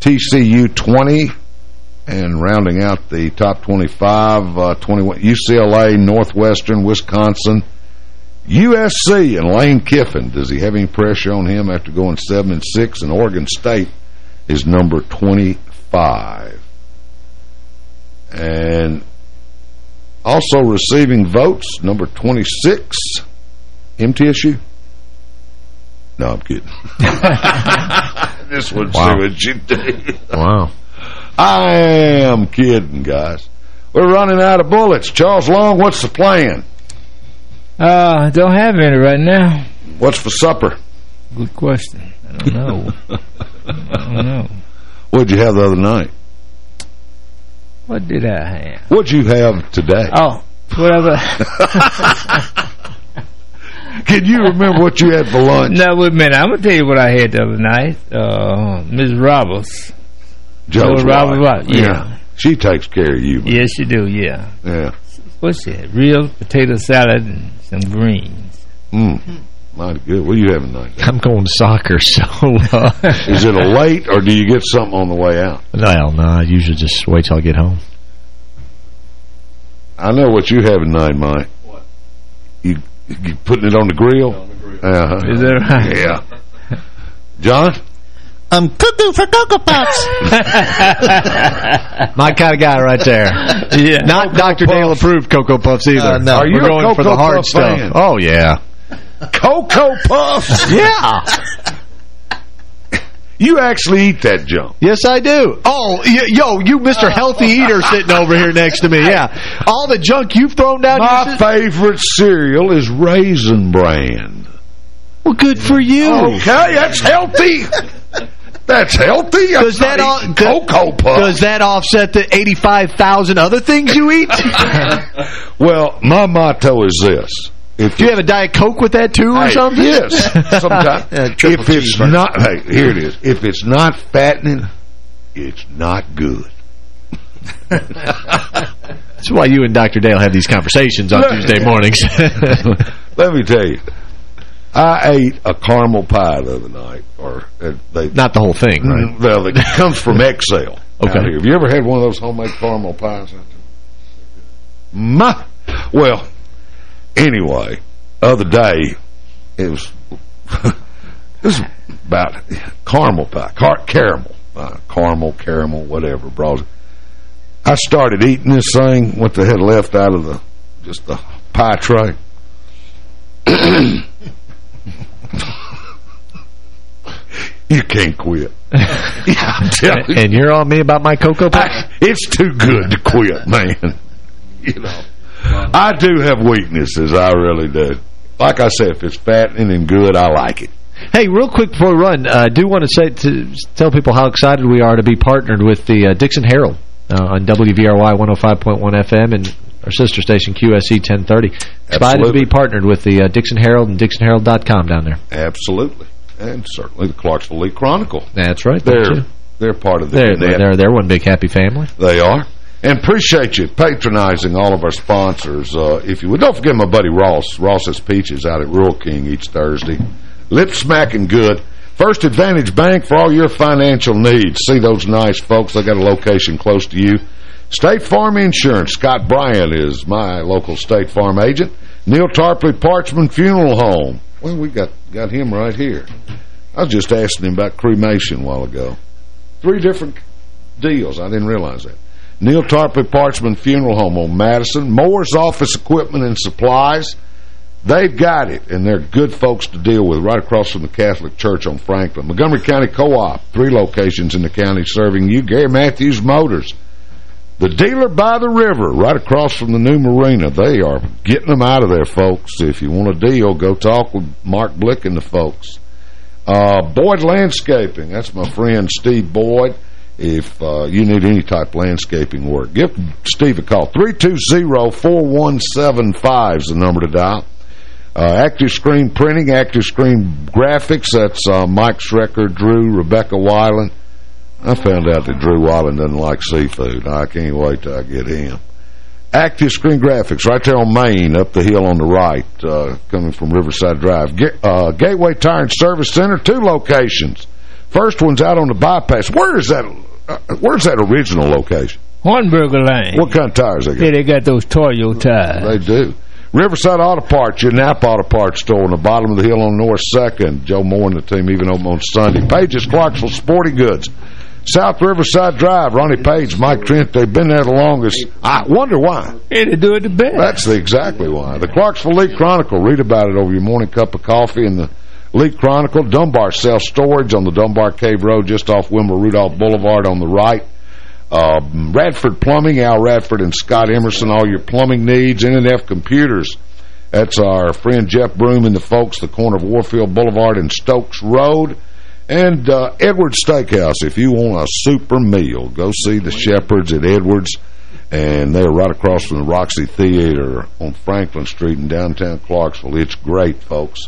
TCU, 20. And rounding out the top 25, uh, 21, UCLA, Northwestern, Wisconsin, USC, and Lane Kiffin. Does he have any pressure on him after going 7 and 6? And Oregon State is number 25. And also receiving votes, number 26, MTSU. No, I'm kidding. *laughs* this would Wow. see what you do. Wow. I am kidding, guys. We're running out of bullets. Charles Long, what's the plan? Uh, don't have any right now. What's for supper? Good question. I don't know. I don't know. What'd you have the other night? What did I have? What'd you have today? Oh, whatever. *laughs* Can you remember what you had for lunch? No, wait a minute. I'm going to tell you what I had the other night. Uh, Ms. Roberts. Joe's Joe Roberts, wife. right, yeah. She takes care of you. man. Yes, she do, yeah. Yeah. What's that? Real potato salad and some greens. Mm. Mighty good. What are you having tonight? I'm going to soccer, *laughs* so... Uh, Is it a late, or do you get something on the way out? No, no, I usually just wait till I get home. I know what you have tonight, Mike. What? You, you putting it on the grill? Uh-huh. Is that right? Yeah. John? I'm cuckoo for Cocoa Pops. *laughs* My kind of guy right there. Yeah. Not Dr. Dale approved Cocoa Puffs either. Uh, no. Are you We're a going for the hard Puff stuff. fan? Oh, yeah. Cocoa Puffs? Yeah. You actually eat that junk. Yes, I do. Oh, y yo, you Mr. Oh. Healthy Eater sitting over here next to me. Yeah. All the junk you've thrown down My favorite cereal is Raisin Bran. Well, good for you. Okay, that's healthy. That's healthy. I'm Does that all, Cocoa Puffs. does that offset the 85,000 other things you eat? *laughs* well, my motto is this. If Do you have a Diet Coke with that too or Hey, something? Yes, *laughs* sometimes. Yeah, if it's cheeseburger. not, hey, here it is. *laughs* If it's not fattening, it's not good. That's why you and Dr. Dale have these conversations on Look. Tuesday mornings. *laughs* Let me tell you, I ate a caramel pie the other night, or uh, they Not the whole thing, right? Mm, Well, it comes from Excel. Okay. here. Have you ever had one of those homemade caramel pies? My, well, anyway, other day, it was, *laughs* this was about caramel pie, car, caramel, uh, caramel, caramel, whatever, bros. I started eating this thing, what they had left out of the, just the pie tray. *coughs* you can't quit. *laughs* Yeah, I'm you. and you're on me about my Cocoa Puffs? I, it's too good to quit, man. *laughs* You know, I do have weaknesses. I really do. Like I said, if it's fattening and good, I like it. Hey, real quick before we run, uh, I do want to say to tell people how excited we are to be partnered with the uh, Dickson Herald uh, on WVRY 105.1 FM and our sister station QSE 1030. Excited to be partnered with the uh, Dickson Herald and DicksonHerald.com down there. Absolutely. And certainly the Clarksville Leaf Chronicle. That's right. They're they're part of the They're, they're, they're one big happy family. They are. And appreciate you patronizing all of our sponsors. Uh, if you would, don't forget my buddy Ross. Ross's Peaches out at Rural King each Thursday. Lip smacking good. First Advantage Bank for all your financial needs. See those nice folks. They got a location close to you. State Farm Insurance. Scott Bryan is my local State Farm agent. Neal Tarpley Parchman Funeral Home. Well, we got, got him right here. I was just asking him about cremation a while ago. Three different deals. I didn't realize that. Neal Tarpley Parchman Funeral Home on Madison. Moore's Office Equipment and Supplies. They've got it, and they're good folks to deal with right across from the Catholic Church on Franklin. Montgomery County Co-op, three locations in the county serving you. Gary Matthews Motors. The dealer by the river, right across from the new marina. They are getting them out of there, folks. If you want a deal, go talk with Mark Blick and the folks. Uh, Boyd Landscaping, that's my friend Steve Boyd. If uh, you need any type of landscaping work, give Steve a call. 320-4175 is the number to dial. Uh, active Screen Printing, Active Screen Graphics, that's uh, Mike Schrecker, Drew, Rebecca Weiland. I found out that Drew Weiland doesn't like seafood. I can't wait till I get him. Active Screen Graphics, right there on Main, up the hill on the right, uh, coming from Riverside Drive. uh, Gateway Tire and Service Center, two locations. First one's out on the bypass. Where is that? Uh, where's that original location? Hornberger Lane. What kind of tires they got? Yeah, they got those Toyo tires. They do. Riverside Auto Parts, your Napa Auto Parts store on the bottom of the hill on North 2nd. Joe Moore and the team even open on Sunday. Pages Clarksville Sporting Goods. South Riverside Drive, Ronnie Page, Mike Trent, they've been there the longest. I wonder why. Yeah, they do it the best. That's the, exactly why. The Clarksville Leaf Chronicle, read about it over your morning cup of coffee in the Leaf Chronicle. Dunbar Self-Storage on the Dunbar Cave Road just off Wilma Rudolph Boulevard on the right. Uh, Radford Plumbing, Al Radford and Scott Emerson, all your plumbing needs. NNF Computers, that's our friend Jeff Broom and the folks, the corner of Warfield Boulevard and Stokes Road. And uh, Edwards Steakhouse, if you want a super meal, go see the Shepherds at Edwards. And they're right across from the Roxy Theater on Franklin Street in downtown Clarksville. It's great, folks.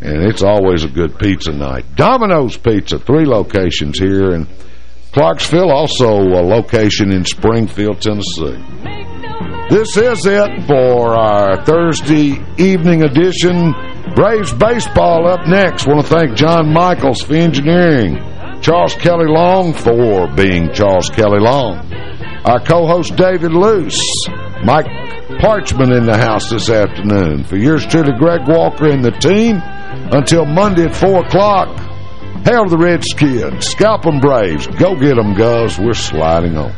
And it's always a good pizza night. Domino's Pizza, three locations here. in Clarksville, also a location in Springfield, Tennessee. This is it for our Thursday evening edition. Braves baseball up next. want to thank John Michaels for engineering. Charles Kelly Long for being Charles Kelly Long. Our co-host David Luce. Mike Parchman in the house this afternoon. For yours truly, Greg Walker and the team. Until Monday at 4 o'clock. Hail the Redskins. Scalp them Braves. Go get them, Govs. We're sliding on.